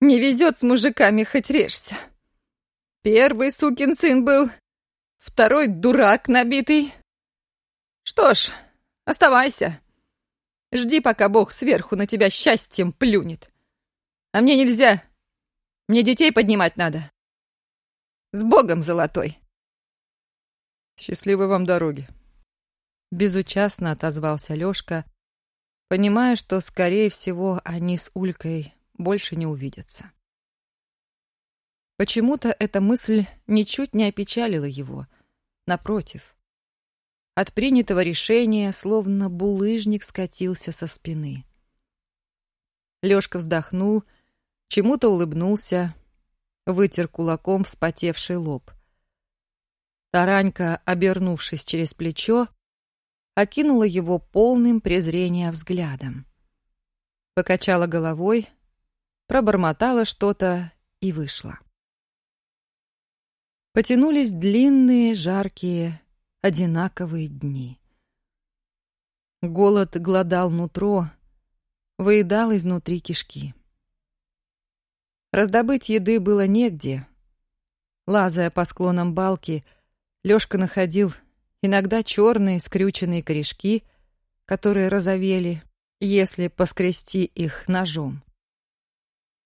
Не везет с мужиками, хоть режься. Первый сукин сын был, второй дурак набитый. Что ж, оставайся. Жди, пока Бог сверху на тебя счастьем плюнет. А мне нельзя. Мне детей поднимать надо. С Богом, золотой. Счастливой вам дороги. Безучастно отозвался Лёшка, понимая, что, скорее всего, они с Улькой больше не увидятся. Почему-то эта мысль ничуть не опечалила его. Напротив. От принятого решения словно булыжник скатился со спины. Лёшка вздохнул, чему-то улыбнулся, вытер кулаком вспотевший лоб. Таранька, обернувшись через плечо, окинула его полным презрения взглядом. Покачала головой, пробормотала что-то и вышла. Потянулись длинные, жаркие, одинаковые дни. Голод глодал нутро, выедал изнутри кишки. Раздобыть еды было негде. Лазая по склонам балки, Лёшка находил иногда черные скрюченные корешки, которые розовели, если поскрести их ножом.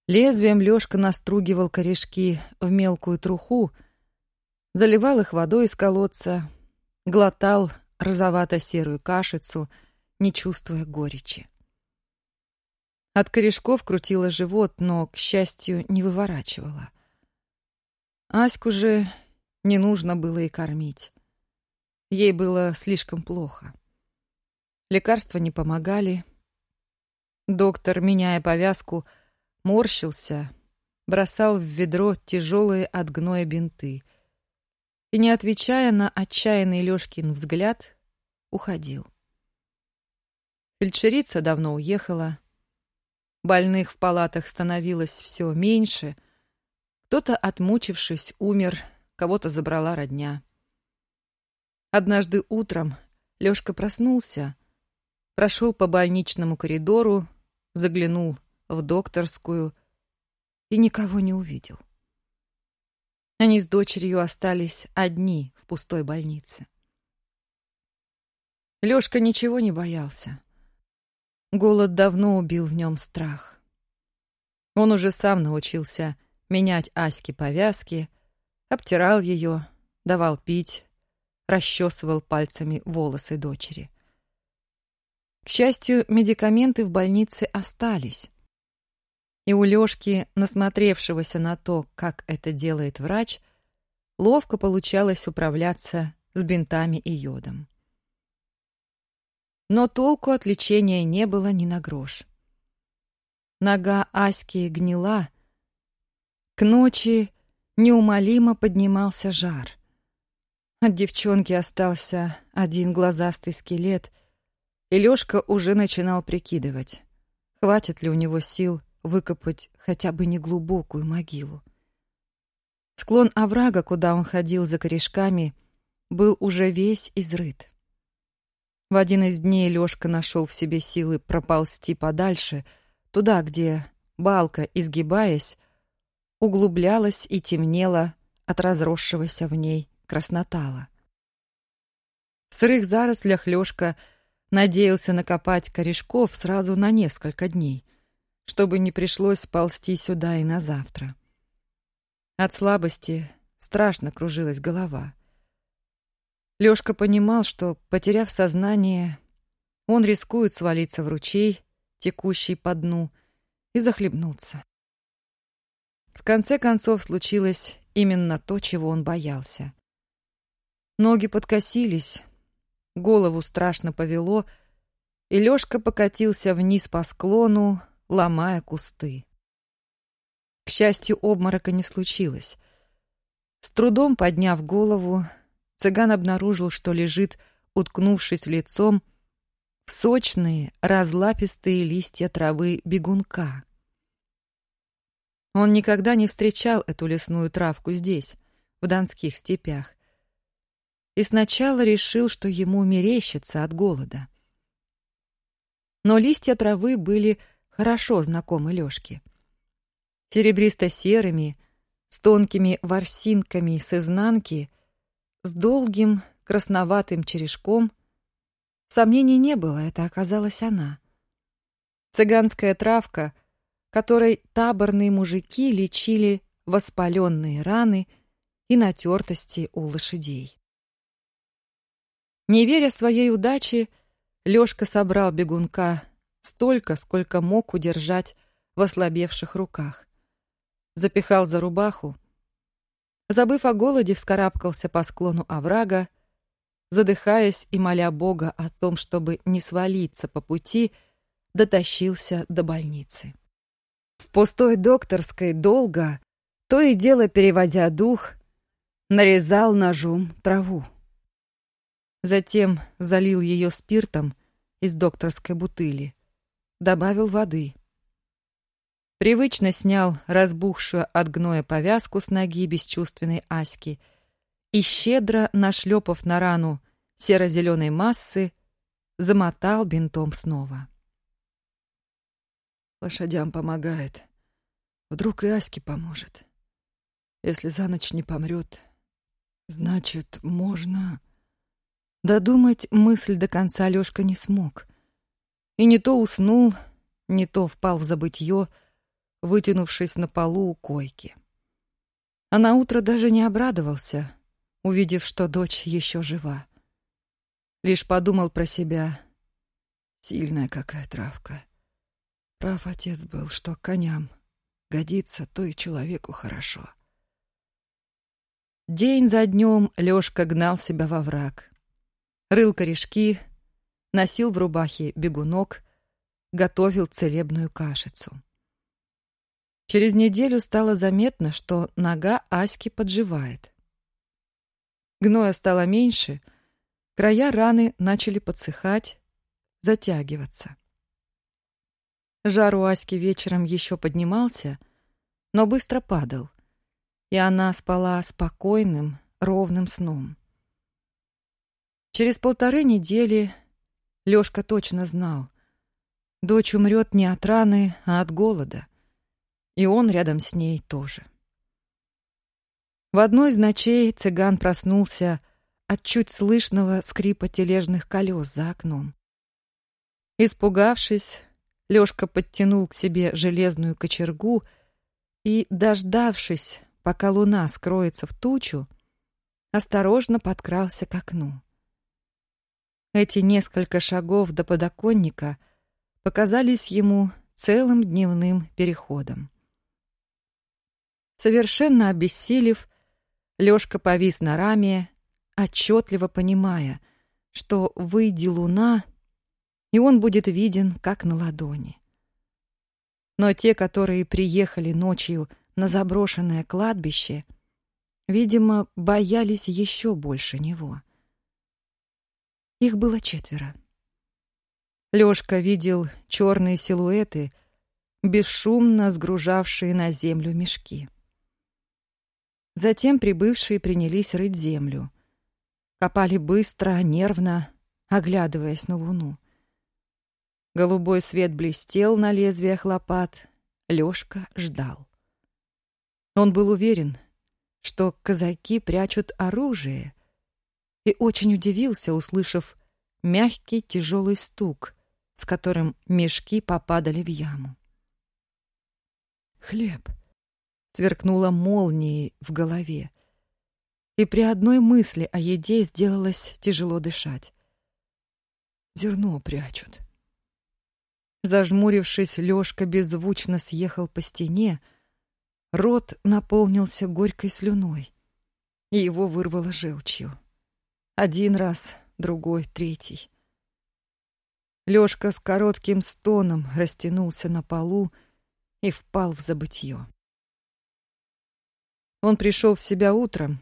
Лезвием Лёшка настругивал корешки в мелкую труху, заливал их водой из колодца, глотал розовато-серую кашицу, не чувствуя горечи. От корешков крутила живот, но, к счастью, не выворачивала. Аську же не нужно было и кормить. Ей было слишком плохо. Лекарства не помогали. Доктор, меняя повязку, морщился, бросал в ведро тяжелые от гноя бинты и, не отвечая на отчаянный Лёшкин взгляд, уходил. Фельдшерица давно уехала. Больных в палатах становилось все меньше. Кто-то, отмучившись, умер, кого-то забрала родня. Однажды утром Лёшка проснулся, прошел по больничному коридору, заглянул в докторскую и никого не увидел. Они с дочерью остались одни в пустой больнице. Лёшка ничего не боялся. Голод давно убил в нем страх. Он уже сам научился менять Аське повязки, обтирал ее, давал пить, расчесывал пальцами волосы дочери. К счастью, медикаменты в больнице остались. И у Лёшки, насмотревшегося на то, как это делает врач, ловко получалось управляться с бинтами и йодом но толку от лечения не было ни на грош. Нога Аськи гнила. К ночи неумолимо поднимался жар. От девчонки остался один глазастый скелет, и Лёшка уже начинал прикидывать, хватит ли у него сил выкопать хотя бы неглубокую могилу. Склон оврага, куда он ходил за корешками, был уже весь изрыт. В один из дней Лёшка нашел в себе силы проползти подальше, туда, где балка, изгибаясь, углублялась и темнела от разросшегося в ней краснотала. В сырых зарослях Лёшка надеялся накопать корешков сразу на несколько дней, чтобы не пришлось ползти сюда и на завтра. От слабости страшно кружилась голова. Лёшка понимал, что, потеряв сознание, он рискует свалиться в ручей, текущий по дну, и захлебнуться. В конце концов случилось именно то, чего он боялся. Ноги подкосились, голову страшно повело, и Лёшка покатился вниз по склону, ломая кусты. К счастью, обморока не случилось. С трудом подняв голову, цыган обнаружил, что лежит, уткнувшись лицом, в сочные, разлапистые листья травы бегунка. Он никогда не встречал эту лесную травку здесь, в донских степях, и сначала решил, что ему мерещится от голода. Но листья травы были хорошо знакомы Лёшке. Серебристо-серыми, с тонкими ворсинками с изнанки — с долгим красноватым черешком. Сомнений не было, это оказалась она. Цыганская травка, которой таборные мужики лечили воспаленные раны и натертости у лошадей. Не веря своей удаче, Лёшка собрал бегунка столько, сколько мог удержать в ослабевших руках. Запихал за рубаху, Забыв о голоде, вскарабкался по склону оврага, задыхаясь и моля Бога о том, чтобы не свалиться по пути, дотащился до больницы. В пустой докторской долго, то и дело переводя дух, нарезал ножом траву. Затем залил ее спиртом из докторской бутыли, добавил воды. Привычно снял разбухшую от гноя повязку с ноги бесчувственной Аськи и, щедро нашлепав на рану серо-зеленой массы, замотал бинтом снова. Лошадям помогает. Вдруг и Аське поможет. Если за ночь не помрет, значит, можно... Додумать мысль до конца Лёшка не смог. И не то уснул, не то впал в забытье, вытянувшись на полу у койки. А на утро даже не обрадовался, увидев, что дочь еще жива. Лишь подумал про себя. Сильная какая травка. Прав отец был, что коням годится, то и человеку хорошо. День за днем Лёшка гнал себя во враг. Рыл корешки, носил в рубахе бегунок, готовил целебную кашицу. Через неделю стало заметно, что нога Аськи подживает. Гноя стало меньше, края раны начали подсыхать, затягиваться. Жар у Аськи вечером еще поднимался, но быстро падал, и она спала спокойным, ровным сном. Через полторы недели Лёшка точно знал, дочь умрет не от раны, а от голода, и он рядом с ней тоже. В одной из ночей цыган проснулся от чуть слышного скрипа тележных колес за окном. Испугавшись, Лёшка подтянул к себе железную кочергу и, дождавшись, пока луна скроется в тучу, осторожно подкрался к окну. Эти несколько шагов до подоконника показались ему целым дневным переходом. Совершенно обессилев, Лёшка повис на раме, отчетливо понимая, что, выйди луна, и он будет виден, как на ладони. Но те, которые приехали ночью на заброшенное кладбище, видимо, боялись еще больше него. Их было четверо. Лёшка видел черные силуэты, бесшумно сгружавшие на землю мешки. Затем прибывшие принялись рыть землю. Копали быстро, нервно, оглядываясь на луну. Голубой свет блестел на лезвиях лопат. Лёшка ждал. Он был уверен, что казаки прячут оружие, и очень удивился, услышав мягкий тяжелый стук, с которым мешки попадали в яму. «Хлеб!» — сверкнула молнией в голове, и при одной мысли о еде сделалось тяжело дышать. «Зерно прячут!» Зажмурившись, Лёшка беззвучно съехал по стене. Рот наполнился горькой слюной, и его вырвало желчью. Один раз, другой, третий. Лёшка с коротким стоном растянулся на полу и впал в забытье. Он пришел в себя утром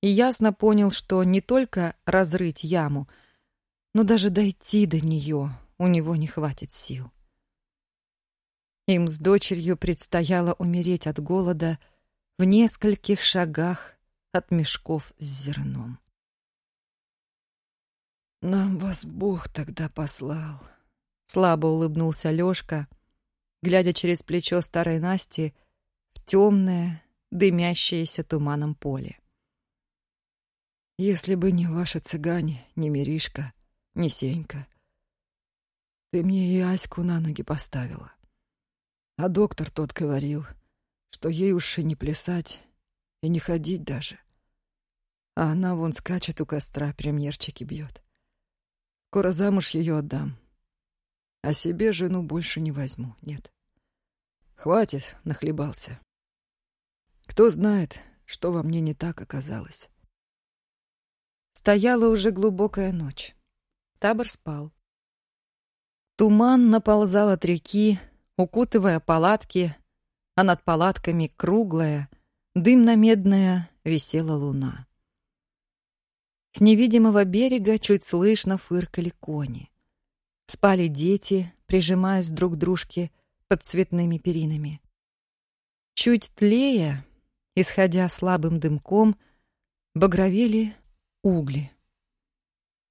и ясно понял, что не только разрыть яму, но даже дойти до нее у него не хватит сил. Им с дочерью предстояло умереть от голода в нескольких шагах от мешков с зерном. «Нам вас Бог тогда послал», — слабо улыбнулся Лёшка, глядя через плечо старой Насти в темное, дымящееся туманом поле. «Если бы не ваши цыгане, не Миришка, не Сенька, ты мне и Аську на ноги поставила. А доктор тот говорил, что ей уж и не плясать, и не ходить даже. А она вон скачет у костра, премьерчики бьет. Скоро замуж ее отдам. А себе жену больше не возьму, нет. Хватит, нахлебался. Кто знает, что во мне не так оказалось. Стояла уже глубокая ночь. Табор спал. Туман наползал от реки, укутывая палатки, а над палатками круглая, дымно-медная висела луна. С невидимого берега чуть слышно фыркали кони. Спали дети, прижимаясь друг к дружке под цветными перинами. Чуть тлея, исходя слабым дымком, багровели угли.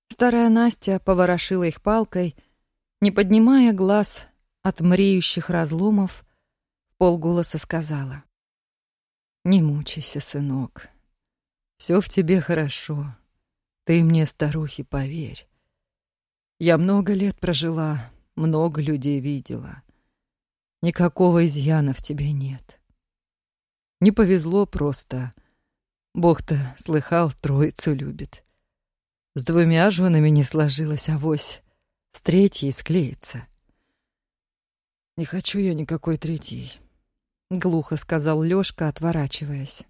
Старая Настя поворошила их палкой — не поднимая глаз от мреющих разломов, полголоса сказала. «Не мучайся, сынок. Все в тебе хорошо. Ты мне, старухи, поверь. Я много лет прожила, много людей видела. Никакого изъяна в тебе нет. Не повезло просто. Бог-то, слыхал, троицу любит. С двумя женами не сложилось, авось с третьей склеится. Не хочу я никакой третьей. Глухо сказал Лёшка, отворачиваясь.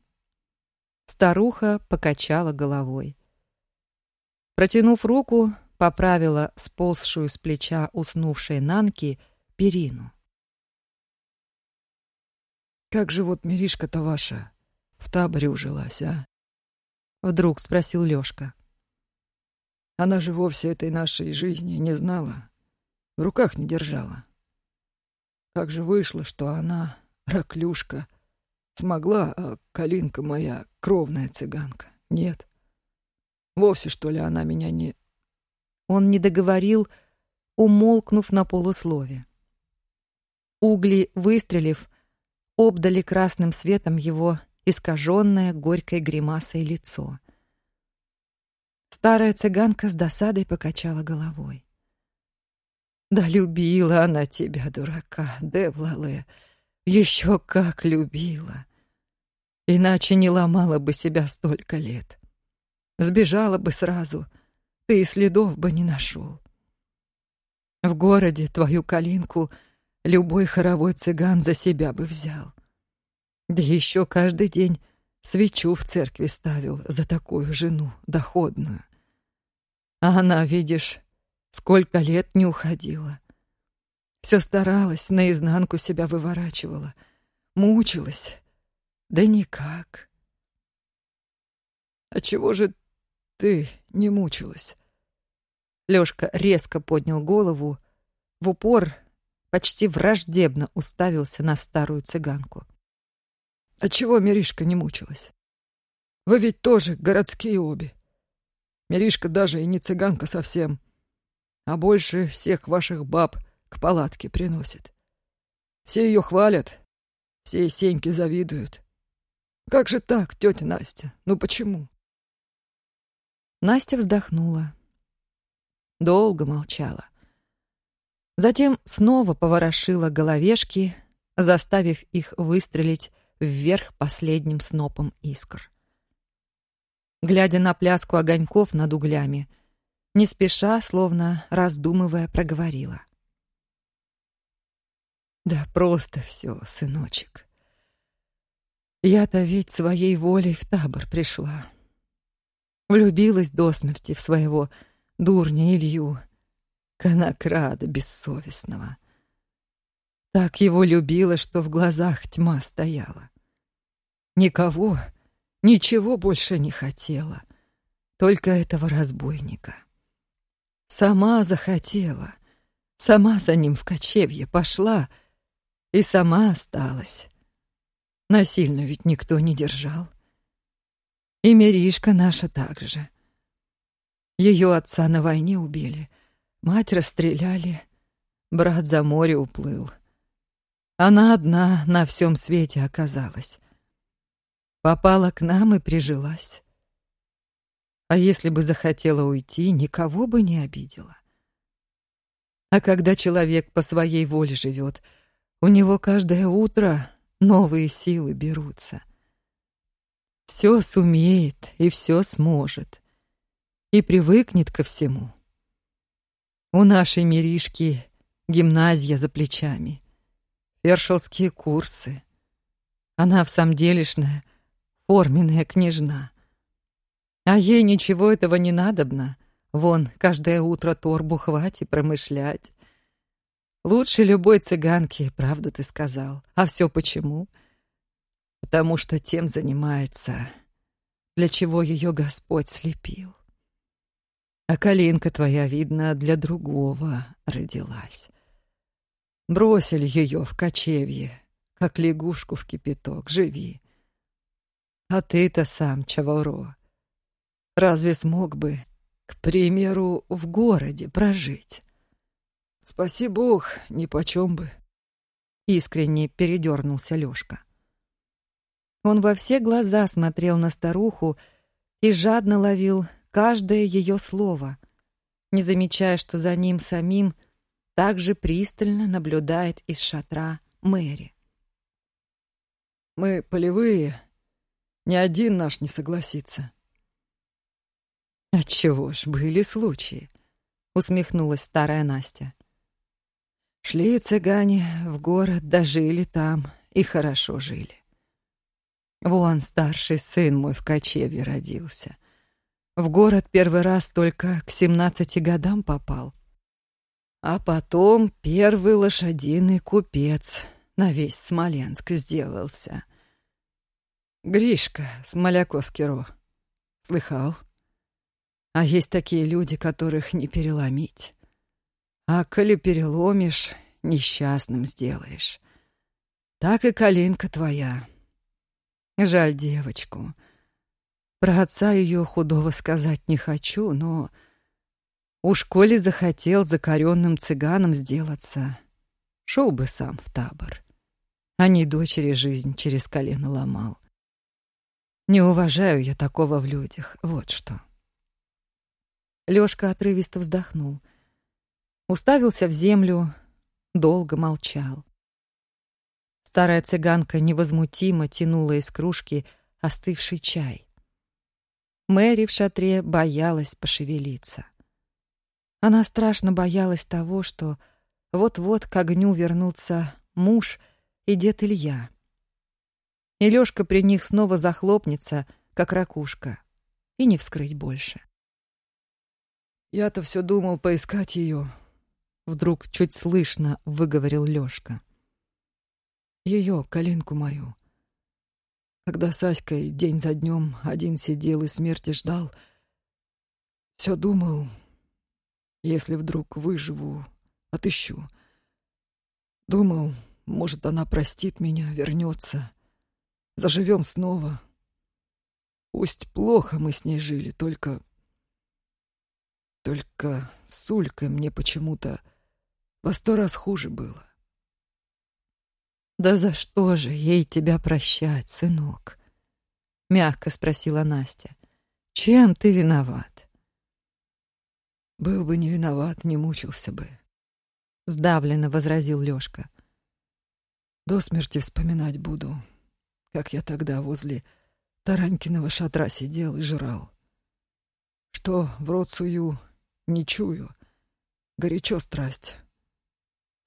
Старуха покачала головой. Протянув руку, поправила сползшую с плеча уснувшей Нанки перину. «Как же вот Миришка-то ваша в таборе ужилась, а?» Вдруг спросил Лёшка. «Она же вовсе этой нашей жизни не знала, в руках не держала. Как же вышло, что она, раклюшка, смогла, а Калинка моя, кровная цыганка, нет. Вовсе, что ли, она меня не...» Он не договорил, умолкнув на полуслове. Угли, выстрелив, обдали красным светом его искаженное горькой гримасой лицо. Старая цыганка с досадой покачала головой. Да любила она тебя, дурака, Девлале. Еще как любила. Иначе не ломала бы себя столько лет. Сбежала бы сразу, ты и следов бы не нашел. В городе твою калинку любой хоровой цыган за себя бы взял. Да еще каждый день свечу в церкви ставил за такую жену доходную. А она, видишь, Сколько лет не уходила. Все старалась, наизнанку себя выворачивала. Мучилась. Да никак. «А чего же ты не мучилась?» Лёшка резко поднял голову, в упор почти враждебно уставился на старую цыганку. «А чего Миришка не мучилась? Вы ведь тоже городские обе. Миришка даже и не цыганка совсем, а больше всех ваших баб к палатке приносит. Все ее хвалят, все Сеньки завидуют. Как же так, тетя Настя? Ну почему? Настя вздохнула. Долго молчала. Затем снова поворошила головешки, заставив их выстрелить вверх последним снопом искр. Глядя на пляску огоньков над углями, не спеша, словно раздумывая, проговорила. «Да просто все, сыночек. Я-то ведь своей волей в табор пришла. Влюбилась до смерти в своего дурня Илью, конокрада бессовестного. Так его любила, что в глазах тьма стояла. Никого, ничего больше не хотела, только этого разбойника». Сама захотела, сама за ним в кочевье пошла и сама осталась. Насильно ведь никто не держал. И Миришка наша также. Ее отца на войне убили, мать расстреляли, брат за море уплыл. Она одна на всем свете оказалась. Попала к нам и прижилась. А если бы захотела уйти, никого бы не обидела. А когда человек по своей воле живет, у него каждое утро новые силы берутся. Все сумеет и все сможет. И привыкнет ко всему. У нашей Миришки гимназия за плечами, фершелские курсы. Она в самом делешная, форменная княжна. А ей ничего этого не надобно. Вон, каждое утро торбу хватит промышлять. Лучше любой цыганки, правду ты сказал. А все почему? Потому что тем занимается, для чего ее Господь слепил. А калинка твоя, видно, для другого родилась. Бросили ее в кочевье, как лягушку в кипяток, живи. А ты-то сам, Чаваро, Разве смог бы, к примеру, в городе прожить? Спаси бог, ни почем бы. Искренне передернулся Лёшка. Он во все глаза смотрел на старуху и жадно ловил каждое ее слово, не замечая, что за ним самим также пристально наблюдает из шатра Мэри. «Мы полевые, ни один наш не согласится», «Отчего ж, были случаи», — усмехнулась старая Настя. Шли цыгане в город, дожили там и хорошо жили. Вон старший сын мой в кочевье родился. В город первый раз только к семнадцати годам попал. А потом первый лошадиный купец на весь Смоленск сделался. Гришка Смоляковский Слыхал? А есть такие люди, которых не переломить. А коли переломишь, несчастным сделаешь. Так и Калинка твоя. Жаль девочку. Про отца ее худого сказать не хочу, но уж коли захотел закоренным цыганом сделаться, шел бы сам в табор, а не дочери жизнь через колено ломал. Не уважаю я такого в людях, вот что. Лёшка отрывисто вздохнул. Уставился в землю, долго молчал. Старая цыганка невозмутимо тянула из кружки остывший чай. Мэри в шатре боялась пошевелиться. Она страшно боялась того, что вот-вот к огню вернутся муж и дед Илья. И Лёшка при них снова захлопнется, как ракушка, и не вскрыть больше. Я-то все думал поискать ее. Вдруг чуть слышно выговорил Лёшка. Ее, калинку мою. Когда с Аськой день за днем один сидел и смерти ждал, все думал, если вдруг выживу, отыщу. Думал, может, она простит меня, вернется. Заживем снова. Пусть плохо мы с ней жили, только только с Улькой мне почему-то во сто раз хуже было. «Да за что же ей тебя прощать, сынок?» — мягко спросила Настя. «Чем ты виноват?» «Был бы не виноват, не мучился бы», — сдавленно возразил Лёшка. «До смерти вспоминать буду, как я тогда возле Таранькиного шатра сидел и жрал. Что в рот сую, не чую. Горячо страсть.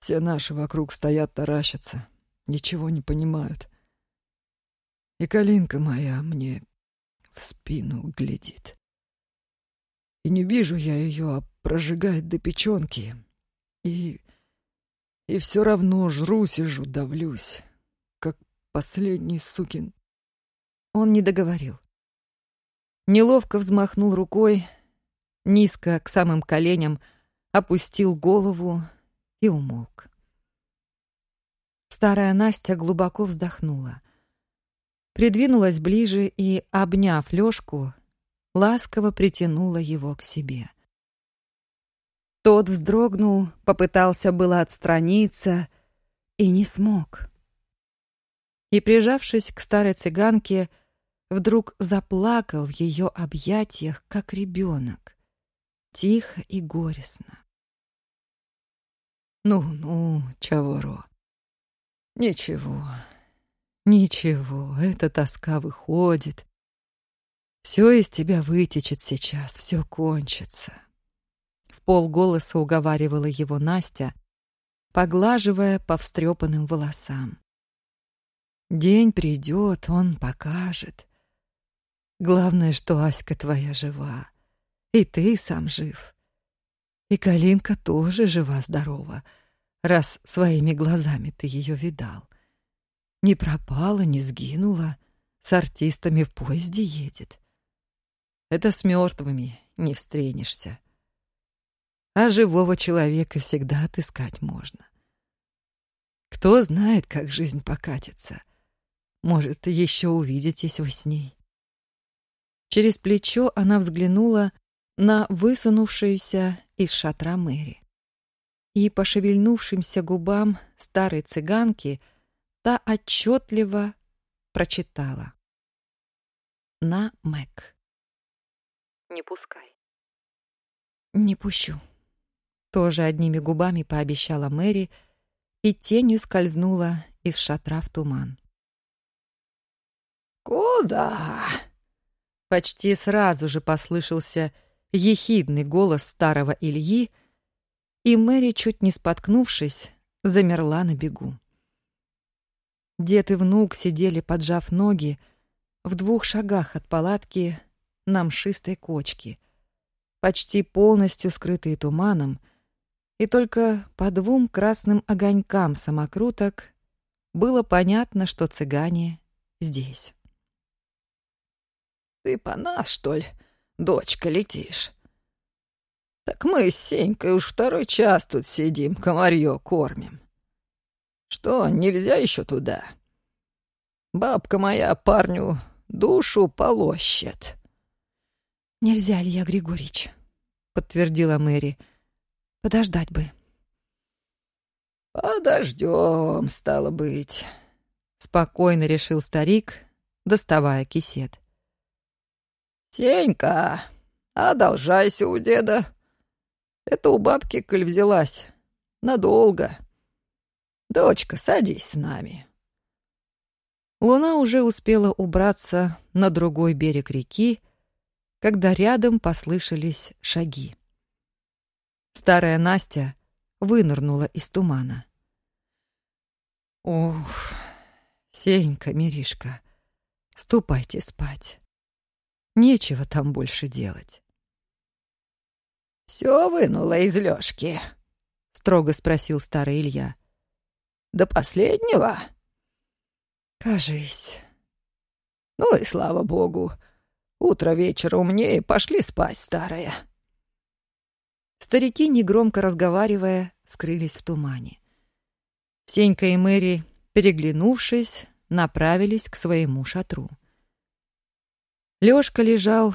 Все наши вокруг стоят, таращатся, ничего не понимают. И Калинка моя мне в спину глядит. И не вижу я ее, а прожигает до печенки. И... и все равно жру, сижу, давлюсь, как последний сукин. Он не договорил. Неловко взмахнул рукой, низко к самым коленям, опустил голову и умолк. Старая Настя глубоко вздохнула. Придвинулась ближе и, обняв Лёшку, ласково притянула его к себе. Тот вздрогнул, попытался было отстраниться и не смог. И, прижавшись к старой цыганке, вдруг заплакал в ее объятиях, как ребенок тихо и горестно. «Ну-ну, Чаворо, ничего, ничего, эта тоска выходит. Все из тебя вытечет сейчас, все кончится». В полголоса уговаривала его Настя, поглаживая по встрепанным волосам. День придет, он покажет. Главное, что Аська твоя жива. И ты сам жив. И Калинка тоже жива-здорова, раз своими глазами ты ее видал. Не пропала, не сгинула, с артистами в поезде едет. Это с мертвыми не встретишься. А живого человека всегда отыскать можно. Кто знает, как жизнь покатится. Может, еще увидитесь вы с ней. Через плечо она взглянула на высунувшуюся из шатра Мэри. И по шевельнувшимся губам старой цыганки та отчетливо прочитала. На Мэг. «Не пускай». «Не пущу», — тоже одними губами пообещала Мэри и тенью скользнула из шатра в туман. «Куда?» Почти сразу же послышался ехидный голос старого Ильи, и Мэри, чуть не споткнувшись, замерла на бегу. Дед и внук сидели, поджав ноги, в двух шагах от палатки на мшистой кочке, почти полностью скрытые туманом, и только по двум красным огонькам самокруток было понятно, что цыгане здесь. «Ты по нас, что ли, дочка, летишь?» «Так мы с Сенькой уж второй час тут сидим, комарье кормим. Что, нельзя еще туда? Бабка моя парню душу полощет». «Нельзя, Илья Григорьевич», — подтвердила Мэри. «Подождать бы». «Подождем, стало быть», — спокойно решил старик, доставая кисет. «Сенька, одолжайся у деда. Это у бабки, коль взялась, надолго. Дочка, садись с нами». Луна уже успела убраться на другой берег реки, когда рядом послышались шаги. Старая Настя вынырнула из тумана. «Ух, Сенька, Миришка, ступайте спать. Нечего там больше делать». «Все вынула из лёжки?» — строго спросил старый Илья. «До последнего?» «Кажись». «Ну и слава богу. Утро вечера умнее, пошли спать, старая». Старики, негромко разговаривая, скрылись в тумане. Сенька и Мэри, переглянувшись, направились к своему шатру. Лёшка лежал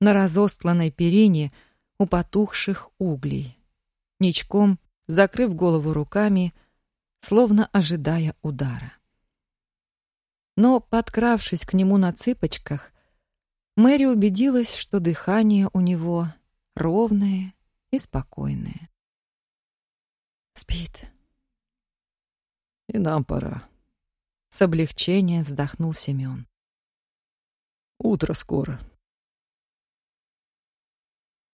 на разостланной перине у потухших углей, ничком закрыв голову руками, словно ожидая удара. Но, подкравшись к нему на цыпочках, Мэри убедилась, что дыхание у него ровное и спокойное. Спит. И нам пора. С облегчением вздохнул Семен. Утро скоро.